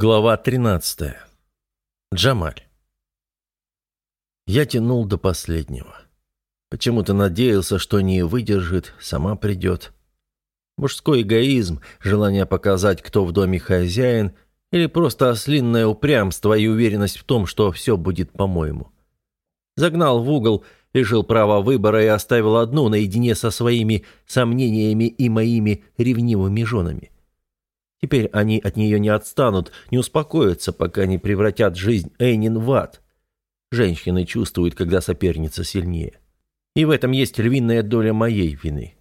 Глава 13. Джамаль. Я тянул до последнего. Почему-то надеялся, что не выдержит, сама придет. Мужской эгоизм, желание показать, кто в доме хозяин, или просто ослинное упрямство и уверенность в том, что все будет по-моему. Загнал в угол, лишил права выбора и оставил одну наедине со своими сомнениями и моими ревнивыми женами. Теперь они от нее не отстанут, не успокоятся, пока не превратят жизнь Эйнин в ад. Женщины чувствуют, когда соперница сильнее. И в этом есть львиная доля моей вины.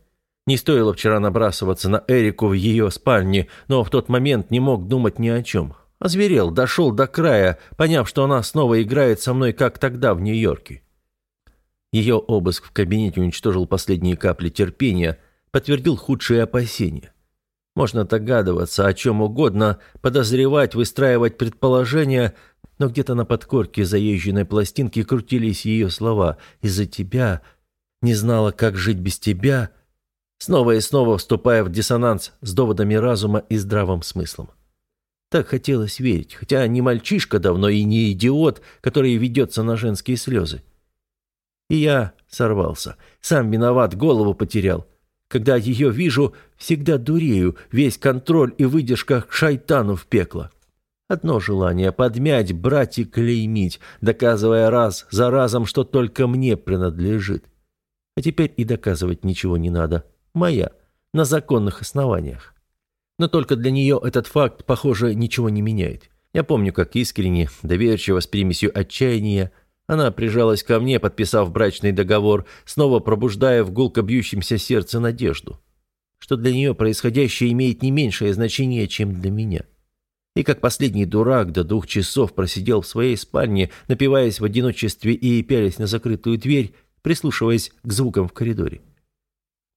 Не стоило вчера набрасываться на Эрику в ее спальне, но в тот момент не мог думать ни о чем. Озверел, дошел до края, поняв, что она снова играет со мной, как тогда в Нью-Йорке. Ее обыск в кабинете уничтожил последние капли терпения, подтвердил худшие опасения. Можно догадываться о чем угодно, подозревать, выстраивать предположения, но где-то на подкорке заезженной пластинки крутились ее слова «Из-за тебя», «Не знала, как жить без тебя», снова и снова вступая в диссонанс с доводами разума и здравым смыслом. Так хотелось верить, хотя не мальчишка давно и не идиот, который ведется на женские слезы. И я сорвался. Сам виноват, голову потерял. Когда ее вижу, всегда дурею, весь контроль и выдержка к шайтану в пекло. Одно желание — подмять, брать и клеймить, доказывая раз за разом, что только мне принадлежит. А теперь и доказывать ничего не надо. Моя. На законных основаниях. Но только для нее этот факт, похоже, ничего не меняет. Я помню, как искренне, доверчиво, с примесью отчаяния, она прижалась ко мне, подписав брачный договор, снова пробуждая в гулко бьющемся сердце надежду, что для нее происходящее имеет не меньшее значение, чем для меня. И как последний дурак до двух часов просидел в своей спальне, напиваясь в одиночестве и пялись на закрытую дверь, прислушиваясь к звукам в коридоре.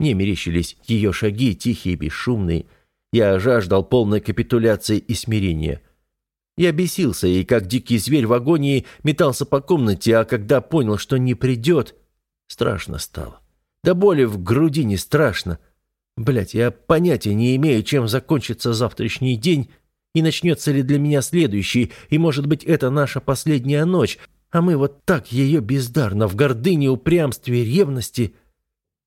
Мне мерещились ее шаги, тихие, бесшумные. Я жаждал полной капитуляции и смирения – я бесился и, как дикий зверь в агонии, метался по комнате, а когда понял, что не придет, страшно стало. Да боли в груди не страшно. Блять, я понятия не имею, чем закончится завтрашний день и начнется ли для меня следующий, и, может быть, это наша последняя ночь, а мы вот так ее бездарно, в гордыне, упрямстве, ревности...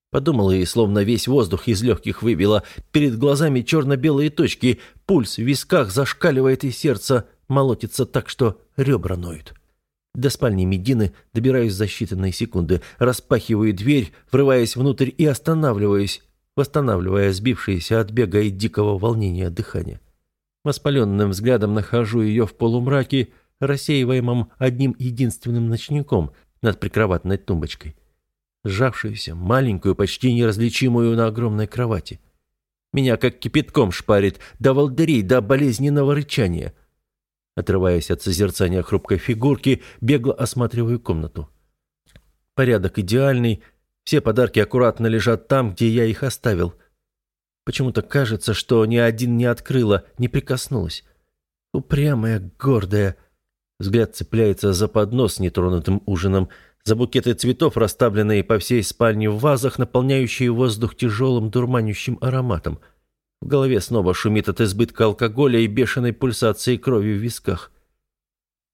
Подумал и словно весь воздух из легких выбило. Перед глазами черно-белые точки, пульс в висках зашкаливает и сердце молотится так, что ребра ноют. До спальни Медины добираюсь за считанные секунды, распахиваю дверь, врываясь внутрь и останавливаюсь, восстанавливая сбившееся от бега и дикого волнения дыхание. Воспаленным взглядом нахожу ее в полумраке, рассеиваемом одним единственным ночником над прикроватной тумбочкой. Сжавшуюся, маленькую, почти неразличимую на огромной кровати. Меня как кипятком шпарит, до волдырей, до болезненного рычания — Отрываясь от созерцания хрупкой фигурки, бегло осматриваю комнату. Порядок идеальный, все подарки аккуратно лежат там, где я их оставил. Почему-то кажется, что ни один не открыла, не прикоснулась. Упрямая, гордая. Взгляд цепляется за поднос с нетронутым ужином, за букеты цветов, расставленные по всей спальне в вазах, наполняющие воздух тяжелым дурманящим ароматом – в голове снова шумит от избытка алкоголя и бешеной пульсации крови в висках.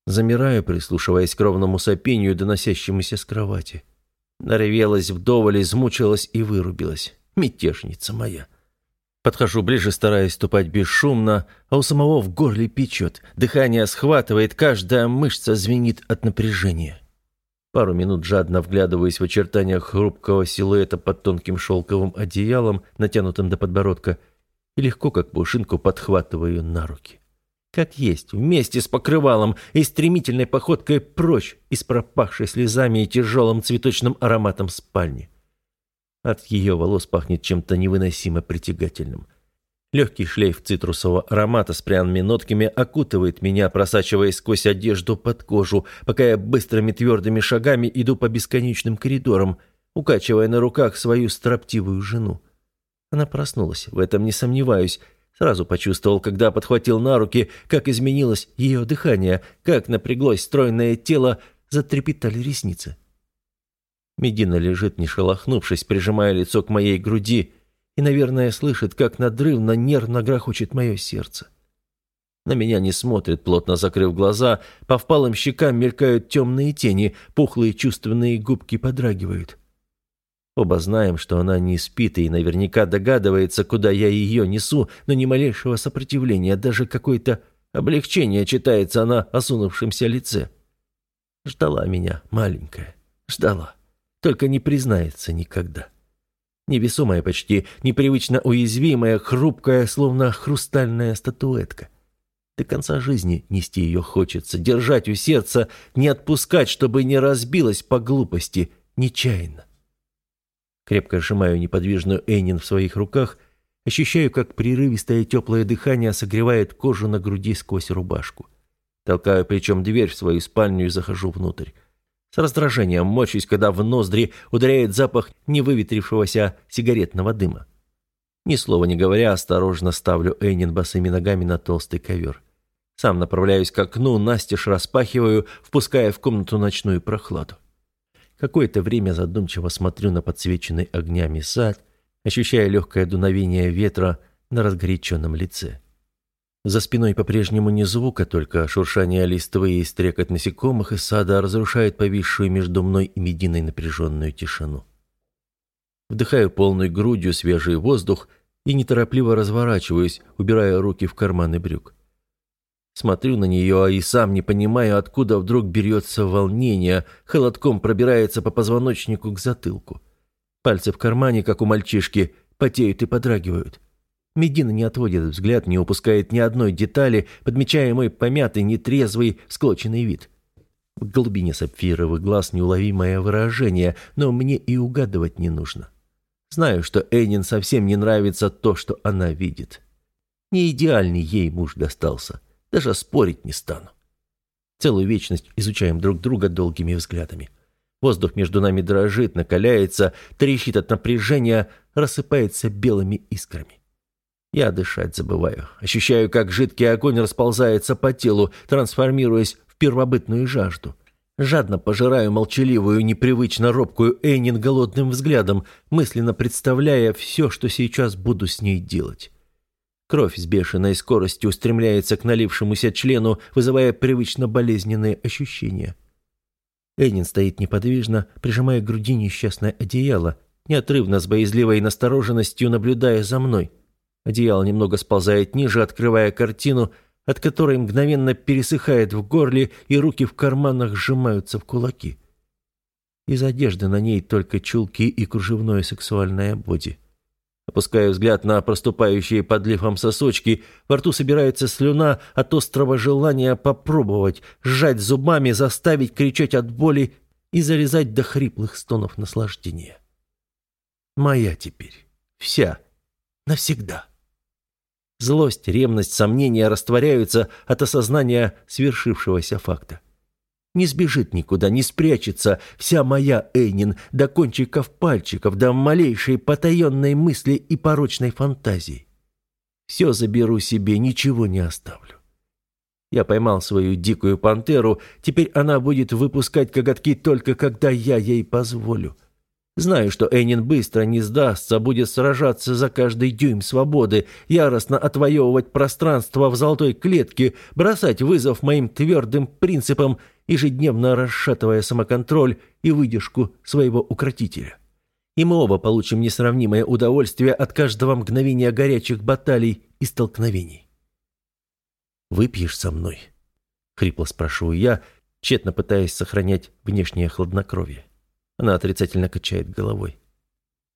Замираю, прислушиваясь к ровному сопению, доносящемуся с кровати. Наревелась вдоволь, измучилась и вырубилась. Мятежница моя. Подхожу ближе, стараясь ступать бесшумно, а у самого в горле печет. Дыхание схватывает, каждая мышца звенит от напряжения. Пару минут жадно вглядываясь в очертания хрупкого силуэта под тонким шелковым одеялом, натянутым до подбородка, и легко, как пушинку, подхватываю на руки. Как есть, вместе с покрывалом и стремительной походкой прочь из пропахшей слезами и тяжелым цветочным ароматом спальни. От ее волос пахнет чем-то невыносимо притягательным. Легкий шлейф цитрусового аромата с пряными нотками окутывает меня, просачиваясь сквозь одежду под кожу, пока я быстрыми твердыми шагами иду по бесконечным коридорам, укачивая на руках свою строптивую жену. Она проснулась, в этом не сомневаюсь. Сразу почувствовал, когда подхватил на руки, как изменилось ее дыхание, как напряглось стройное тело, затрепетали ресницы. Медина лежит, не шелохнувшись, прижимая лицо к моей груди, и, наверное, слышит, как надрывно, нервно грохочет мое сердце. На меня не смотрит, плотно закрыв глаза, по впалым щекам мелькают темные тени, пухлые чувственные губки подрагивают. Оба знаем, что она не спит и наверняка догадывается, куда я ее несу, но ни малейшего сопротивления, даже какое-то облегчение читается на осунувшемся лице. Ждала меня, маленькая, ждала, только не признается никогда. Невесомая почти, непривычно уязвимая, хрупкая, словно хрустальная статуэтка. До конца жизни нести ее хочется, держать у сердца, не отпускать, чтобы не разбилась по глупости, нечаянно. Крепко сжимаю неподвижную Эйнин в своих руках, ощущаю, как прерывистое теплое дыхание согревает кожу на груди сквозь рубашку. Толкаю плечом дверь в свою спальню и захожу внутрь. С раздражением мочусь, когда в ноздри ударяет запах невыветрившегося сигаретного дыма. Ни слова не говоря, осторожно ставлю Эйнин босыми ногами на толстый ковер. Сам направляюсь к окну, настежь распахиваю, впуская в комнату ночную прохладу. Какое-то время задумчиво смотрю на подсвеченный огнями сад, ощущая легкое дуновение ветра на разгоряченном лице. За спиной по-прежнему не звука, только шуршание листвы и стрекот насекомых из сада разрушает повисшую между мной и Мединой напряженную тишину. Вдыхаю полной грудью свежий воздух и неторопливо разворачиваюсь, убирая руки в карманы брюк. Смотрю на нее, а и сам не понимаю, откуда вдруг берется волнение, холодком пробирается по позвоночнику к затылку. Пальцы в кармане, как у мальчишки, потеют и подрагивают. Медина не отводит взгляд, не упускает ни одной детали, подмечая мой помятый, нетрезвый, склоченный вид. В глубине сапфировых глаз неуловимое выражение, но мне и угадывать не нужно. Знаю, что Эйнин совсем не нравится то, что она видит. Не идеальный ей муж достался. Даже спорить не стану. Целую вечность изучаем друг друга долгими взглядами. Воздух между нами дрожит, накаляется, трещит от напряжения, рассыпается белыми искрами. Я дышать забываю. Ощущаю, как жидкий огонь расползается по телу, трансформируясь в первобытную жажду. Жадно пожираю молчаливую, непривычно робкую Эйнин голодным взглядом, мысленно представляя все, что сейчас буду с ней делать. Кровь с бешеной скоростью устремляется к налившемуся члену, вызывая привычно болезненные ощущения. Энин стоит неподвижно, прижимая к груди несчастное одеяло, неотрывно с боязливой настороженностью наблюдая за мной. Одеяло немного сползает ниже, открывая картину, от которой мгновенно пересыхает в горле, и руки в карманах сжимаются в кулаки. Из одежды на ней только чулки и кружевное сексуальное боди. Опускаю взгляд на проступающие под лифом сосочки. Во рту собирается слюна от острого желания попробовать, сжать зубами, заставить кричать от боли и зарезать до хриплых стонов наслаждения. Моя теперь. Вся. Навсегда. Злость, ревность, сомнения растворяются от осознания свершившегося факта. Не сбежит никуда, не спрячется вся моя Эйнин до кончиков пальчиков, до малейшей потаенной мысли и порочной фантазии. Все заберу себе, ничего не оставлю. Я поймал свою дикую пантеру, теперь она будет выпускать коготки только когда я ей позволю. Знаю, что Энин быстро не сдастся, будет сражаться за каждый дюйм свободы, яростно отвоевывать пространство в золотой клетке, бросать вызов моим твердым принципам, ежедневно расшатывая самоконтроль и выдержку своего укротителя. И мы оба получим несравнимое удовольствие от каждого мгновения горячих баталий и столкновений. «Выпьешь со мной?» — хрипло спрашиваю я, тщетно пытаясь сохранять внешнее хладнокровие. Она отрицательно качает головой.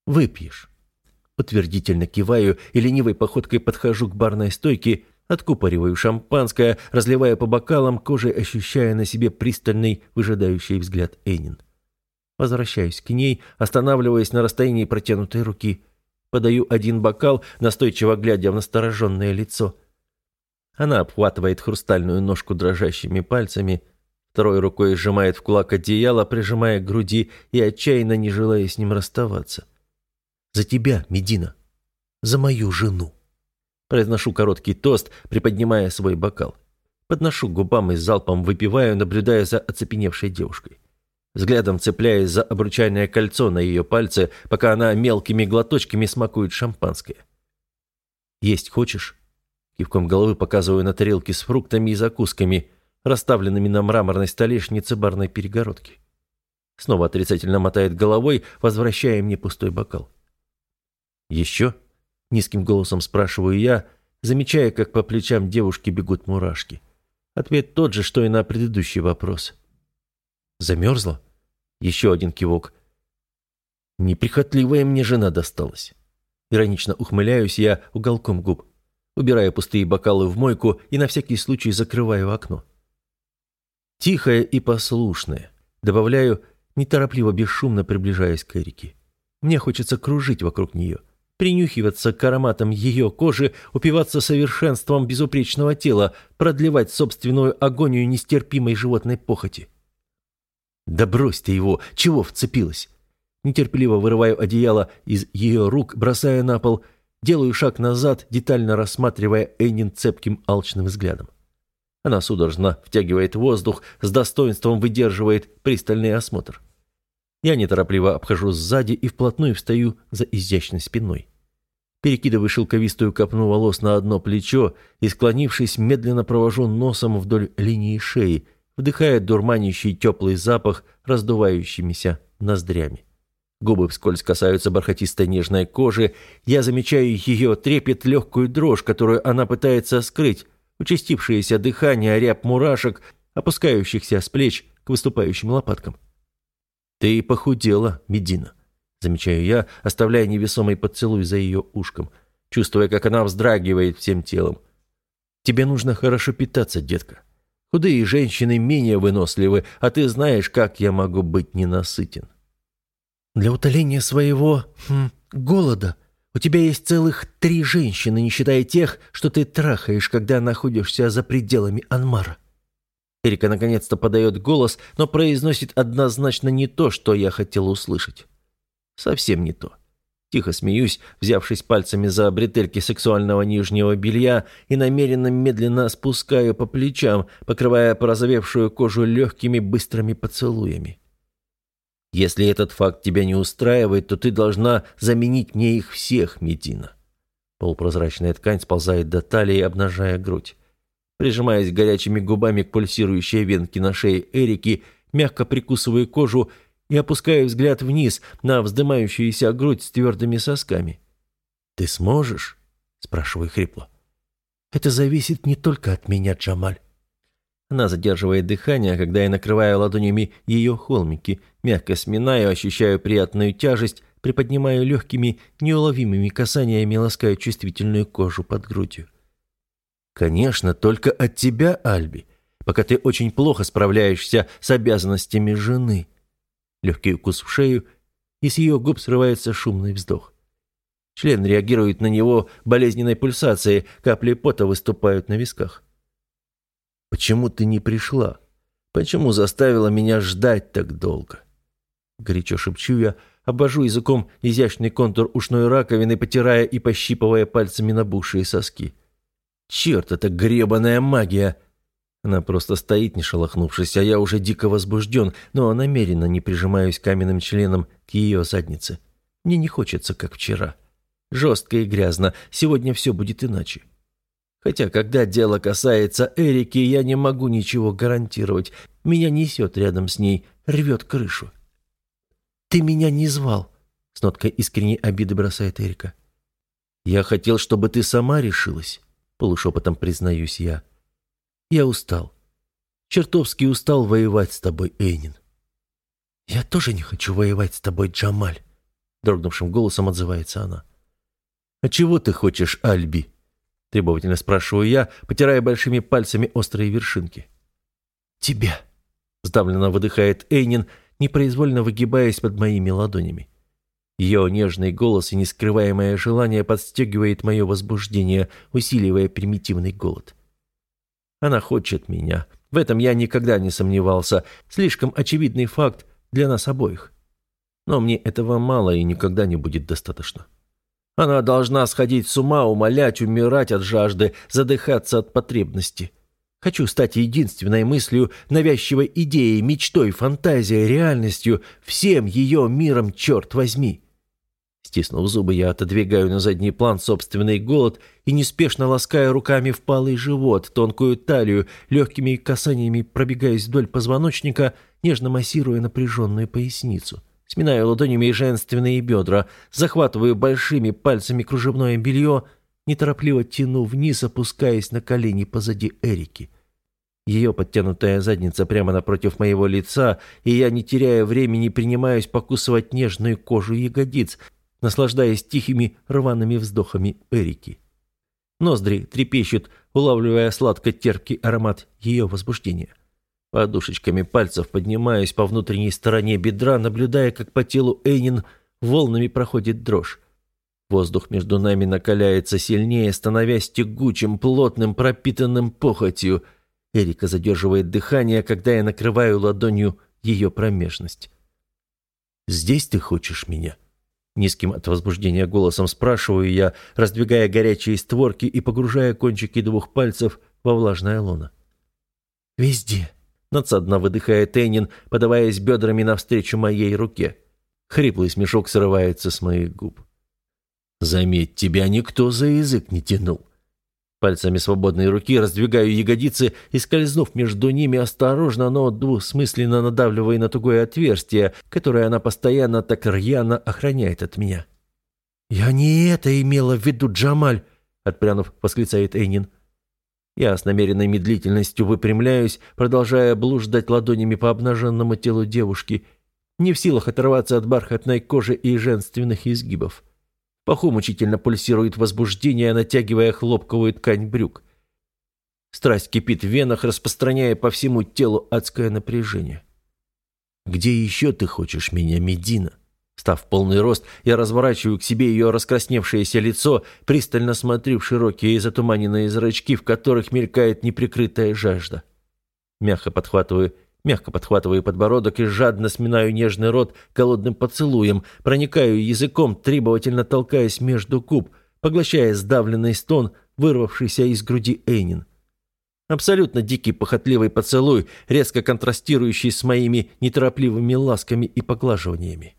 «Выпьешь». Утвердительно киваю и ленивой походкой подхожу к барной стойке, откупориваю шампанское, разливая по бокалам, кожей ощущая на себе пристальный, выжидающий взгляд Энин. Возвращаюсь к ней, останавливаясь на расстоянии протянутой руки. Подаю один бокал, настойчиво глядя в настороженное лицо. Она обхватывает хрустальную ножку дрожащими пальцами, Второй рукой сжимает в кулак одеяло, прижимая к груди и отчаянно не желая с ним расставаться. «За тебя, Медина! За мою жену!» Произношу короткий тост, приподнимая свой бокал. Подношу губам и залпом выпиваю, наблюдая за оцепеневшей девушкой. Взглядом цепляясь за обручальное кольцо на ее пальце, пока она мелкими глоточками смакует шампанское. «Есть хочешь?» Кивком головы показываю на тарелки с фруктами и закусками, расставленными на мраморной столешнице барной перегородки. Снова отрицательно мотает головой, возвращая мне пустой бокал. «Еще?» — низким голосом спрашиваю я, замечая, как по плечам девушки бегут мурашки. Ответ тот же, что и на предыдущий вопрос. «Замерзла?» Еще один кивок. «Неприхотливая мне жена досталась». Иронично ухмыляюсь я уголком губ. Убираю пустые бокалы в мойку и на всякий случай закрываю окно. Тихая и послушная. Добавляю, неторопливо, бесшумно приближаясь к Эрике. Мне хочется кружить вокруг нее, принюхиваться к ароматам ее кожи, упиваться совершенством безупречного тела, продлевать собственную агонию нестерпимой животной похоти. «Да брось ты его! Чего вцепилась?» Нетерпеливо вырываю одеяло из ее рук, бросая на пол, делаю шаг назад, детально рассматривая Эннин цепким алчным взглядом. Она судорожно втягивает воздух, с достоинством выдерживает пристальный осмотр. Я неторопливо обхожу сзади и вплотную встаю за изящной спиной. Перекидываю шелковистую копну волос на одно плечо и, склонившись, медленно провожу носом вдоль линии шеи, вдыхая дурманящий теплый запах раздувающимися ноздрями. Губы вскользь касаются бархатистой нежной кожи. Я замечаю ее трепет, легкую дрожь, которую она пытается скрыть, участившееся дыхание, ряб мурашек, опускающихся с плеч к выступающим лопаткам. «Ты похудела, Медина», — замечаю я, оставляя невесомый поцелуй за ее ушком, чувствуя, как она вздрагивает всем телом. «Тебе нужно хорошо питаться, детка. Худые женщины менее выносливы, а ты знаешь, как я могу быть ненасытен». «Для утоления своего хм, голода у тебя есть целых три женщины, не считая тех, что ты трахаешь, когда находишься за пределами Анмара». Эрика наконец-то подает голос, но произносит однозначно не то, что я хотел услышать. Совсем не то. Тихо смеюсь, взявшись пальцами за бретельки сексуального нижнего белья и намеренно медленно спускаю по плечам, покрывая порозовевшую кожу легкими быстрыми поцелуями. Если этот факт тебя не устраивает, то ты должна заменить мне их всех, Медина. Полупрозрачная ткань сползает до талии, обнажая грудь. Прижимаясь горячими губами к пульсирующей венке на шее Эрики, мягко прикусывая кожу и опуская взгляд вниз на вздымающуюся грудь с твердыми сосками. «Ты сможешь?» – спрашиваю хрипло. «Это зависит не только от меня, Джамаль. Она задерживает дыхание, когда я накрываю ладонями ее холмики, мягко сминаю, ощущаю приятную тяжесть, приподнимаю легкими, неуловимыми касаниями, ласкаю чувствительную кожу под грудью. «Конечно, только от тебя, Альби, пока ты очень плохо справляешься с обязанностями жены». Легкий укус в шею, и с ее губ срывается шумный вздох. Член реагирует на него болезненной пульсацией, капли пота выступают на висках. Почему ты не пришла? Почему заставила меня ждать так долго?» Горячо шепчу я, обожу языком изящный контур ушной раковины, потирая и пощипывая пальцами набухшие соски. «Черт, это гребаная магия!» Она просто стоит, не шелохнувшись, а я уже дико возбужден, но намеренно не прижимаюсь каменным членом к ее заднице. Мне не хочется, как вчера. Жестко и грязно. Сегодня все будет иначе. Хотя, когда дело касается Эрики, я не могу ничего гарантировать. Меня несет рядом с ней, рвет крышу. «Ты меня не звал», — с ноткой искренней обиды бросает Эрика. «Я хотел, чтобы ты сама решилась», — полушепотом признаюсь я. «Я устал. Чертовски устал воевать с тобой, Эйнин». «Я тоже не хочу воевать с тобой, Джамаль», — дрогнувшим голосом отзывается она. «А чего ты хочешь, Альби?» Требовательно спрашиваю я, потирая большими пальцами острые вершинки. «Тебя!» – сдавленно выдыхает Эйнин, непроизвольно выгибаясь под моими ладонями. Ее нежный голос и нескрываемое желание подстегивает мое возбуждение, усиливая примитивный голод. Она хочет меня. В этом я никогда не сомневался. Слишком очевидный факт для нас обоих. Но мне этого мало и никогда не будет достаточно. Она должна сходить с ума, умолять, умирать от жажды, задыхаться от потребности. Хочу стать единственной мыслью, навязчивой идеей, мечтой, фантазией, реальностью, всем ее миром, черт возьми. Стиснув зубы, я отодвигаю на задний план собственный голод и неспешно лаская руками впалый живот, тонкую талию, легкими касаниями пробегаясь вдоль позвоночника, нежно массируя напряженную поясницу. Сминаю ладонями женственные бедра, захватываю большими пальцами кружевное белье, неторопливо тяну вниз, опускаясь на колени позади Эрики. Ее подтянутая задница прямо напротив моего лица, и я, не теряя времени, принимаюсь покусывать нежную кожу ягодиц, наслаждаясь тихими рваными вздохами Эрики. Ноздри трепещут, улавливая сладко-терпкий аромат ее возбуждения. Подушечками пальцев поднимаюсь по внутренней стороне бедра, наблюдая, как по телу Эйнин волнами проходит дрожь. Воздух между нами накаляется сильнее, становясь тягучим, плотным, пропитанным похотью. Эрика задерживает дыхание, когда я накрываю ладонью ее промежность. «Здесь ты хочешь меня?» Низким от возбуждения голосом спрашиваю я, раздвигая горячие створки и погружая кончики двух пальцев во влажное лоно. «Везде», — надсадно выдыхает Энин, подаваясь бедрами навстречу моей руке. Хриплый смешок срывается с моих губ. «Заметь, тебя никто за язык не тянул. Пальцами свободной руки раздвигаю ягодицы и, скользнув между ними осторожно, но двусмысленно надавливая на тугое отверстие, которое она постоянно так рьяно охраняет от меня. «Я не это имела в виду, Джамаль!» — отпрянув, восклицает Эйнин. Я с намеренной медлительностью выпрямляюсь, продолжая блуждать ладонями по обнаженному телу девушки, не в силах оторваться от бархатной кожи и женственных изгибов. Паху мучительно пульсирует возбуждение, натягивая хлопковую ткань брюк. Страсть кипит в венах, распространяя по всему телу адское напряжение. «Где еще ты хочешь меня, Медина?» Став полный рост, я разворачиваю к себе ее раскрасневшееся лицо, пристально смотрю в широкие затуманенные зрачки, в которых мелькает неприкрытая жажда. Мягко подхватываю Мягко подхватываю подбородок и жадно сминаю нежный рот голодным поцелуем, проникаю языком, требовательно толкаясь между губ, поглощая сдавленный стон, вырвавшийся из груди Эйнин. Абсолютно дикий похотливый поцелуй, резко контрастирующий с моими неторопливыми ласками и поглаживаниями.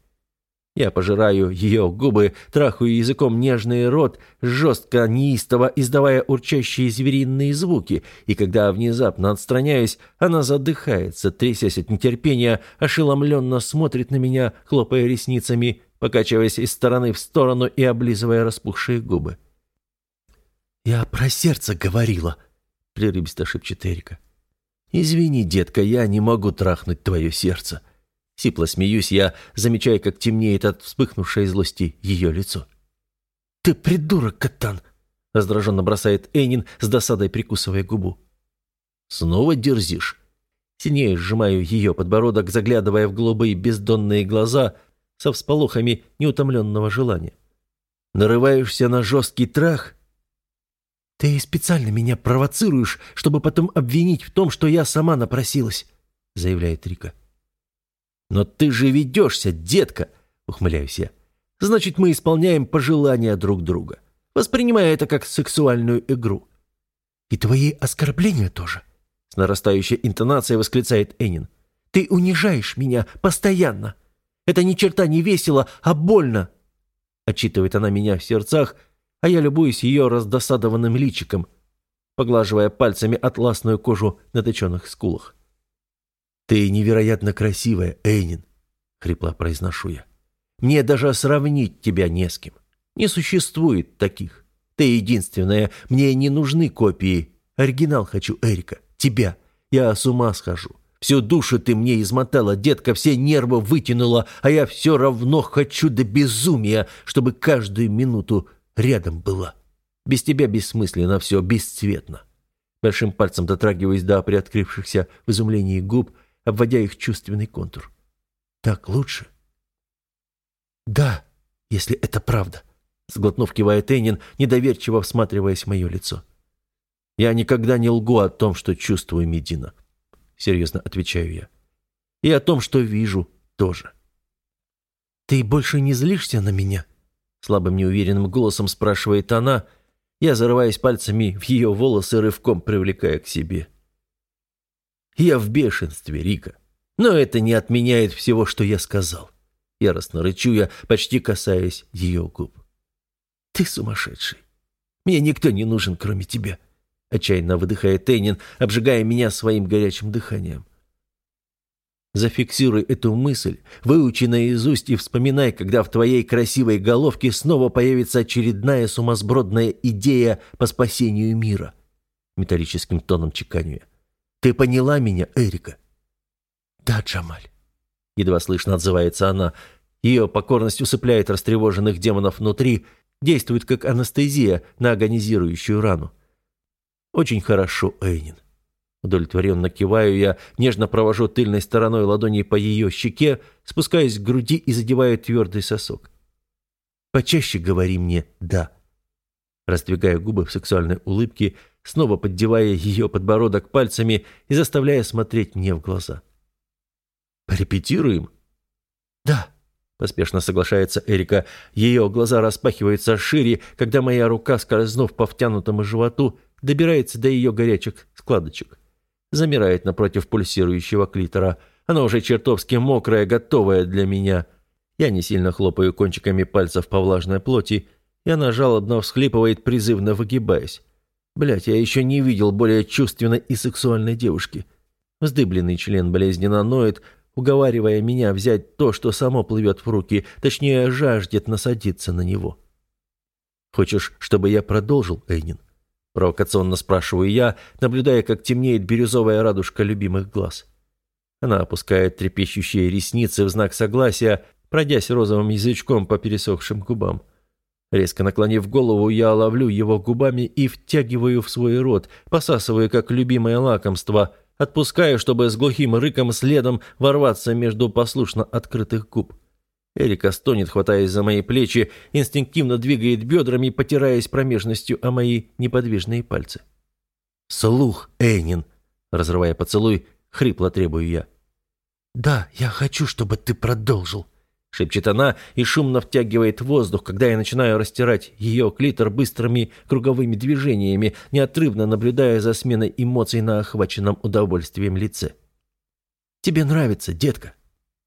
Я пожираю ее губы, трахаю языком нежный рот, жестко, неистово издавая урчащие звериные звуки, и когда внезапно отстраняюсь, она задыхается, трясясь от нетерпения, ошеломленно смотрит на меня, хлопая ресницами, покачиваясь из стороны в сторону и облизывая распухшие губы. «Я про сердце говорила», — прерывисто шепчет Эрика. «Извини, детка, я не могу трахнуть твое сердце». Сипло смеюсь я, замечая, как темнеет от вспыхнувшей злости ее лицо. «Ты придурок, Катан!» — раздраженно бросает Эйнин, с досадой прикусывая губу. «Снова дерзишь?» Сильнее сжимаю ее подбородок, заглядывая в голубые бездонные глаза со всполохами неутомленного желания. «Нарываешься на жесткий трах?» «Ты специально меня провоцируешь, чтобы потом обвинить в том, что я сама напросилась», — заявляет Рика. «Но ты же ведешься, детка!» — ухмыляюсь я. «Значит, мы исполняем пожелания друг друга, воспринимая это как сексуальную игру». «И твои оскорбления тоже?» — с нарастающей интонацией восклицает Энин. «Ты унижаешь меня постоянно. Это ни черта не весело, а больно!» Отчитывает она меня в сердцах, а я любуюсь ее раздосадованным личиком, поглаживая пальцами атласную кожу на точенных скулах. «Ты невероятно красивая, Эйнин», — хрипло произношу я. «Мне даже сравнить тебя не с кем. Не существует таких. Ты единственная, мне не нужны копии. Оригинал хочу, Эрика, тебя. Я с ума схожу. Всю душу ты мне измотала, детка, все нервы вытянула, а я все равно хочу до безумия, чтобы каждую минуту рядом была. Без тебя бессмысленно все, бесцветно». Большим пальцем дотрагиваясь до приоткрывшихся в изумлении губ, обводя их чувственный контур. «Так лучше?» «Да, если это правда», — сглотнув кивает Эйнин, недоверчиво всматриваясь в мое лицо. «Я никогда не лгу о том, что чувствую, Медина», — серьезно отвечаю я. «И о том, что вижу, тоже». «Ты больше не злишься на меня?» Слабым неуверенным голосом спрашивает она. Я зарываюсь пальцами в ее волосы, рывком привлекая к себе. Я в бешенстве, Рика. Но это не отменяет всего, что я сказал. Яростно рычу я, почти касаясь ее губ. «Ты сумасшедший! Мне никто не нужен, кроме тебя!» Отчаянно выдыхает Тейнин, обжигая меня своим горячим дыханием. Зафиксируй эту мысль, выучи наизусть и вспоминай, когда в твоей красивой головке снова появится очередная сумасбродная идея по спасению мира. Металлическим тоном чеканю Ты поняла меня, Эрика? Да, Джамаль. Едва слышно отзывается она. Ее покорность усыпляет растревоженных демонов внутри, действует как анестезия на агонизирующую рану. Очень хорошо, Эйнин. Удовлетворенно киваю я, нежно провожу тыльной стороной ладони по ее щеке, спускаясь к груди и задеваю твердый сосок. Почаще говори мне «да». Раздвигая губы в сексуальной улыбке, снова поддевая ее подбородок пальцами и заставляя смотреть мне в глаза. «Порепетируем?» «Да», — поспешно соглашается Эрика. Ее глаза распахиваются шире, когда моя рука, скользнув по втянутому животу, добирается до ее горячих складочек замирает напротив пульсирующего клитора. Она уже чертовски мокрая, готовая для меня. Я не сильно хлопаю кончиками пальцев по влажной плоти, и она жалобно всхлипывает, призывно выгибаясь. Блять, я еще не видел более чувственной и сексуальной девушки. Вздыбленный член болезненно ноет, уговаривая меня взять то, что само плывет в руки, точнее, жаждет насадиться на него. «Хочешь, чтобы я продолжил, Эйнин?» Провокационно спрашиваю я, наблюдая, как темнеет бирюзовая радужка любимых глаз. Она опускает трепещущие ресницы в знак согласия, пройдясь розовым язычком по пересохшим губам. Резко наклонив голову, я ловлю его губами и втягиваю в свой рот, посасываю как любимое лакомство, отпускаю, чтобы с глухим рыком следом ворваться между послушно открытых губ. Эрика стонет, хватаясь за мои плечи, инстинктивно двигает бедрами, потираясь промежностью о мои неподвижные пальцы. «Слух, Эйнин!» Разрывая поцелуй, хрипло требую я. «Да, я хочу, чтобы ты продолжил», — шепчет она и шумно втягивает воздух, когда я начинаю растирать ее клитор быстрыми круговыми движениями, неотрывно наблюдая за сменой эмоций на охваченном удовольствием лице. «Тебе нравится, детка?»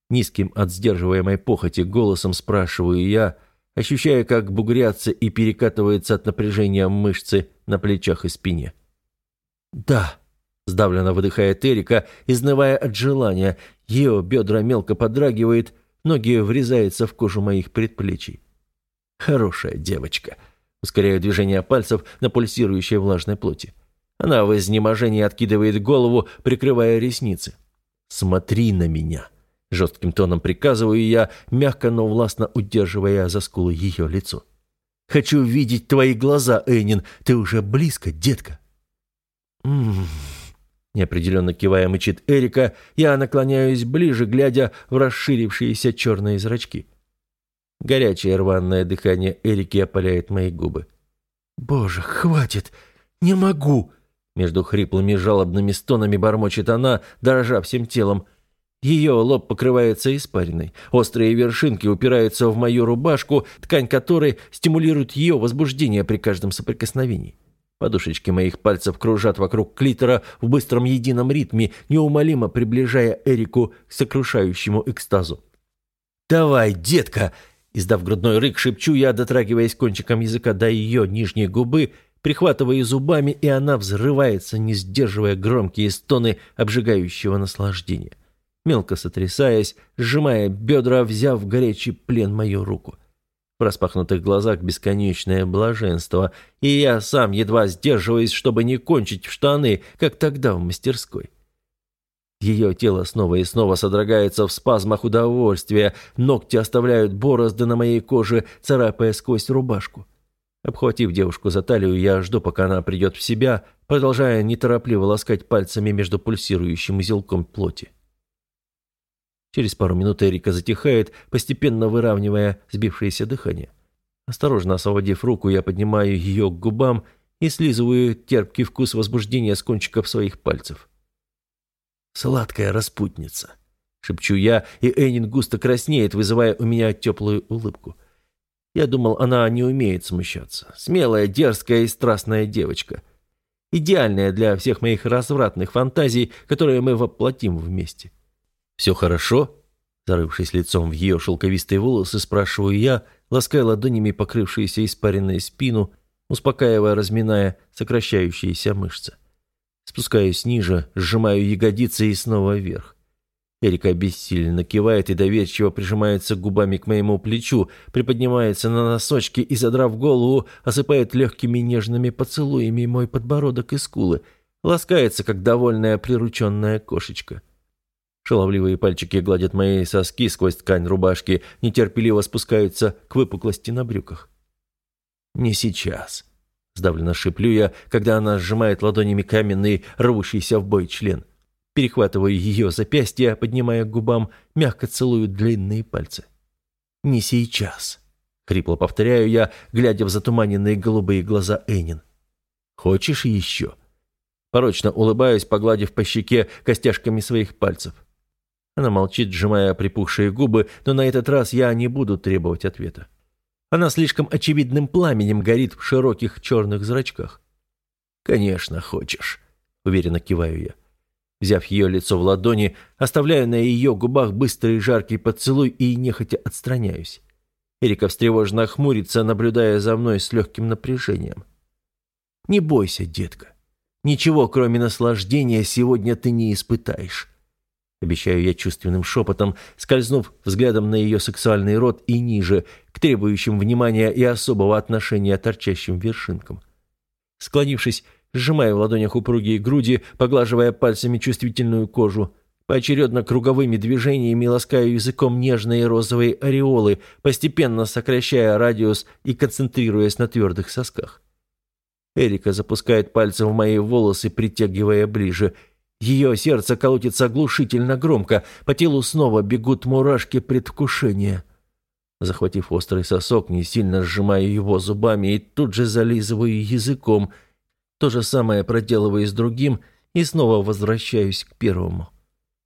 Низким от сдерживаемой похоти голосом спрашиваю я, ощущая, как бугрятся и перекатываются от напряжения мышцы на плечах и спине. «Да», — сдавленно выдыхает Эрика, изнывая от желания. Ее бедра мелко подрагивают, ноги врезаются в кожу моих предплечий. «Хорошая девочка», — ускоряю движение пальцев на пульсирующей влажной плоти. Она в изнеможении откидывает голову, прикрывая ресницы. «Смотри на меня». Жестким тоном приказываю я, мягко, но властно удерживая за скулы ее лицо. «Хочу видеть твои глаза, Эйнин. Ты уже близко, детка». «М-м-м...» Неопределенно кивая мычит Эрика, я наклоняюсь ближе, глядя в расширившиеся черные зрачки. Горячее рваное дыхание Эрики опаляет мои губы. «Боже, хватит! Не могу!» Между хриплыми жалобными стонами бормочет она, дрожа всем телом. Ее лоб покрывается испариной. Острые вершинки упираются в мою рубашку, ткань которой стимулирует ее возбуждение при каждом соприкосновении. Подушечки моих пальцев кружат вокруг клитора в быстром едином ритме, неумолимо приближая Эрику к сокрушающему экстазу. «Давай, детка!» Издав грудной рык, шепчу я, дотрагиваясь кончиком языка до ее нижней губы, прихватывая зубами, и она взрывается, не сдерживая громкие стоны обжигающего наслаждения мелко сотрясаясь, сжимая бедра, взяв горячий плен мою руку. В распахнутых глазах бесконечное блаженство, и я сам едва сдерживаюсь, чтобы не кончить в штаны, как тогда в мастерской. Ее тело снова и снова содрогается в спазмах удовольствия, ногти оставляют борозды на моей коже, царапая сквозь рубашку. Обхватив девушку за талию, я жду, пока она придет в себя, продолжая неторопливо ласкать пальцами между пульсирующим узелком плоти. Через пару минут Эрика затихает, постепенно выравнивая сбившееся дыхание. Осторожно освободив руку, я поднимаю ее к губам и слизываю терпкий вкус возбуждения с кончиков своих пальцев. «Сладкая распутница», — шепчу я, и Энин густо краснеет, вызывая у меня теплую улыбку. Я думал, она не умеет смущаться. Смелая, дерзкая и страстная девочка. Идеальная для всех моих развратных фантазий, которые мы воплотим вместе. «Все хорошо?» Зарывшись лицом в ее шелковистые волосы, спрашиваю я, лаская ладонями покрывшуюся испаренной спину, успокаивая, разминая сокращающиеся мышцы. Спускаюсь ниже, сжимаю ягодицы и снова вверх. Эрика бессильно кивает и доверчиво прижимается губами к моему плечу, приподнимается на носочки и, задрав голову, осыпает легкими нежными поцелуями мой подбородок и скулы, ласкается, как довольная прирученная кошечка. Шаловливые пальчики гладят мои соски сквозь ткань рубашки, нетерпеливо спускаются к выпуклости на брюках. «Не сейчас», — сдавленно шиплю я, когда она сжимает ладонями каменный, рвущийся в бой член — Перехватываю ее запястье, поднимая к губам, мягко целую длинные пальцы. «Не сейчас», — хрипло повторяю я, глядя в затуманенные голубые глаза Энин. «Хочешь еще?» Порочно улыбаюсь, погладив по щеке костяшками своих пальцев. Она молчит, сжимая припухшие губы, но на этот раз я не буду требовать ответа. Она слишком очевидным пламенем горит в широких черных зрачках. «Конечно, хочешь», — уверенно киваю я. Взяв ее лицо в ладони, оставляю на ее губах быстрый жаркий поцелуй и нехотя отстраняюсь. Эрика встревоженно хмурится, наблюдая за мной с легким напряжением. «Не бойся, детка. Ничего, кроме наслаждения, сегодня ты не испытаешь». Обещаю я чувственным шепотом, скользнув взглядом на ее сексуальный рот и ниже, к требующим внимания и особого отношения торчащим вершинкам. Склонившись, сжимая в ладонях упругие груди, поглаживая пальцами чувствительную кожу. Поочередно круговыми движениями ласкаю языком нежные розовые ореолы, постепенно сокращая радиус и концентрируясь на твердых сосках. Эрика запускает пальцы в мои волосы, притягивая ближе. Ее сердце колотится оглушительно громко, по телу снова бегут мурашки предвкушения. Захватив острый сосок, не сильно сжимаю его зубами и тут же зализываю языком – то же самое проделываю с другим и снова возвращаюсь к первому.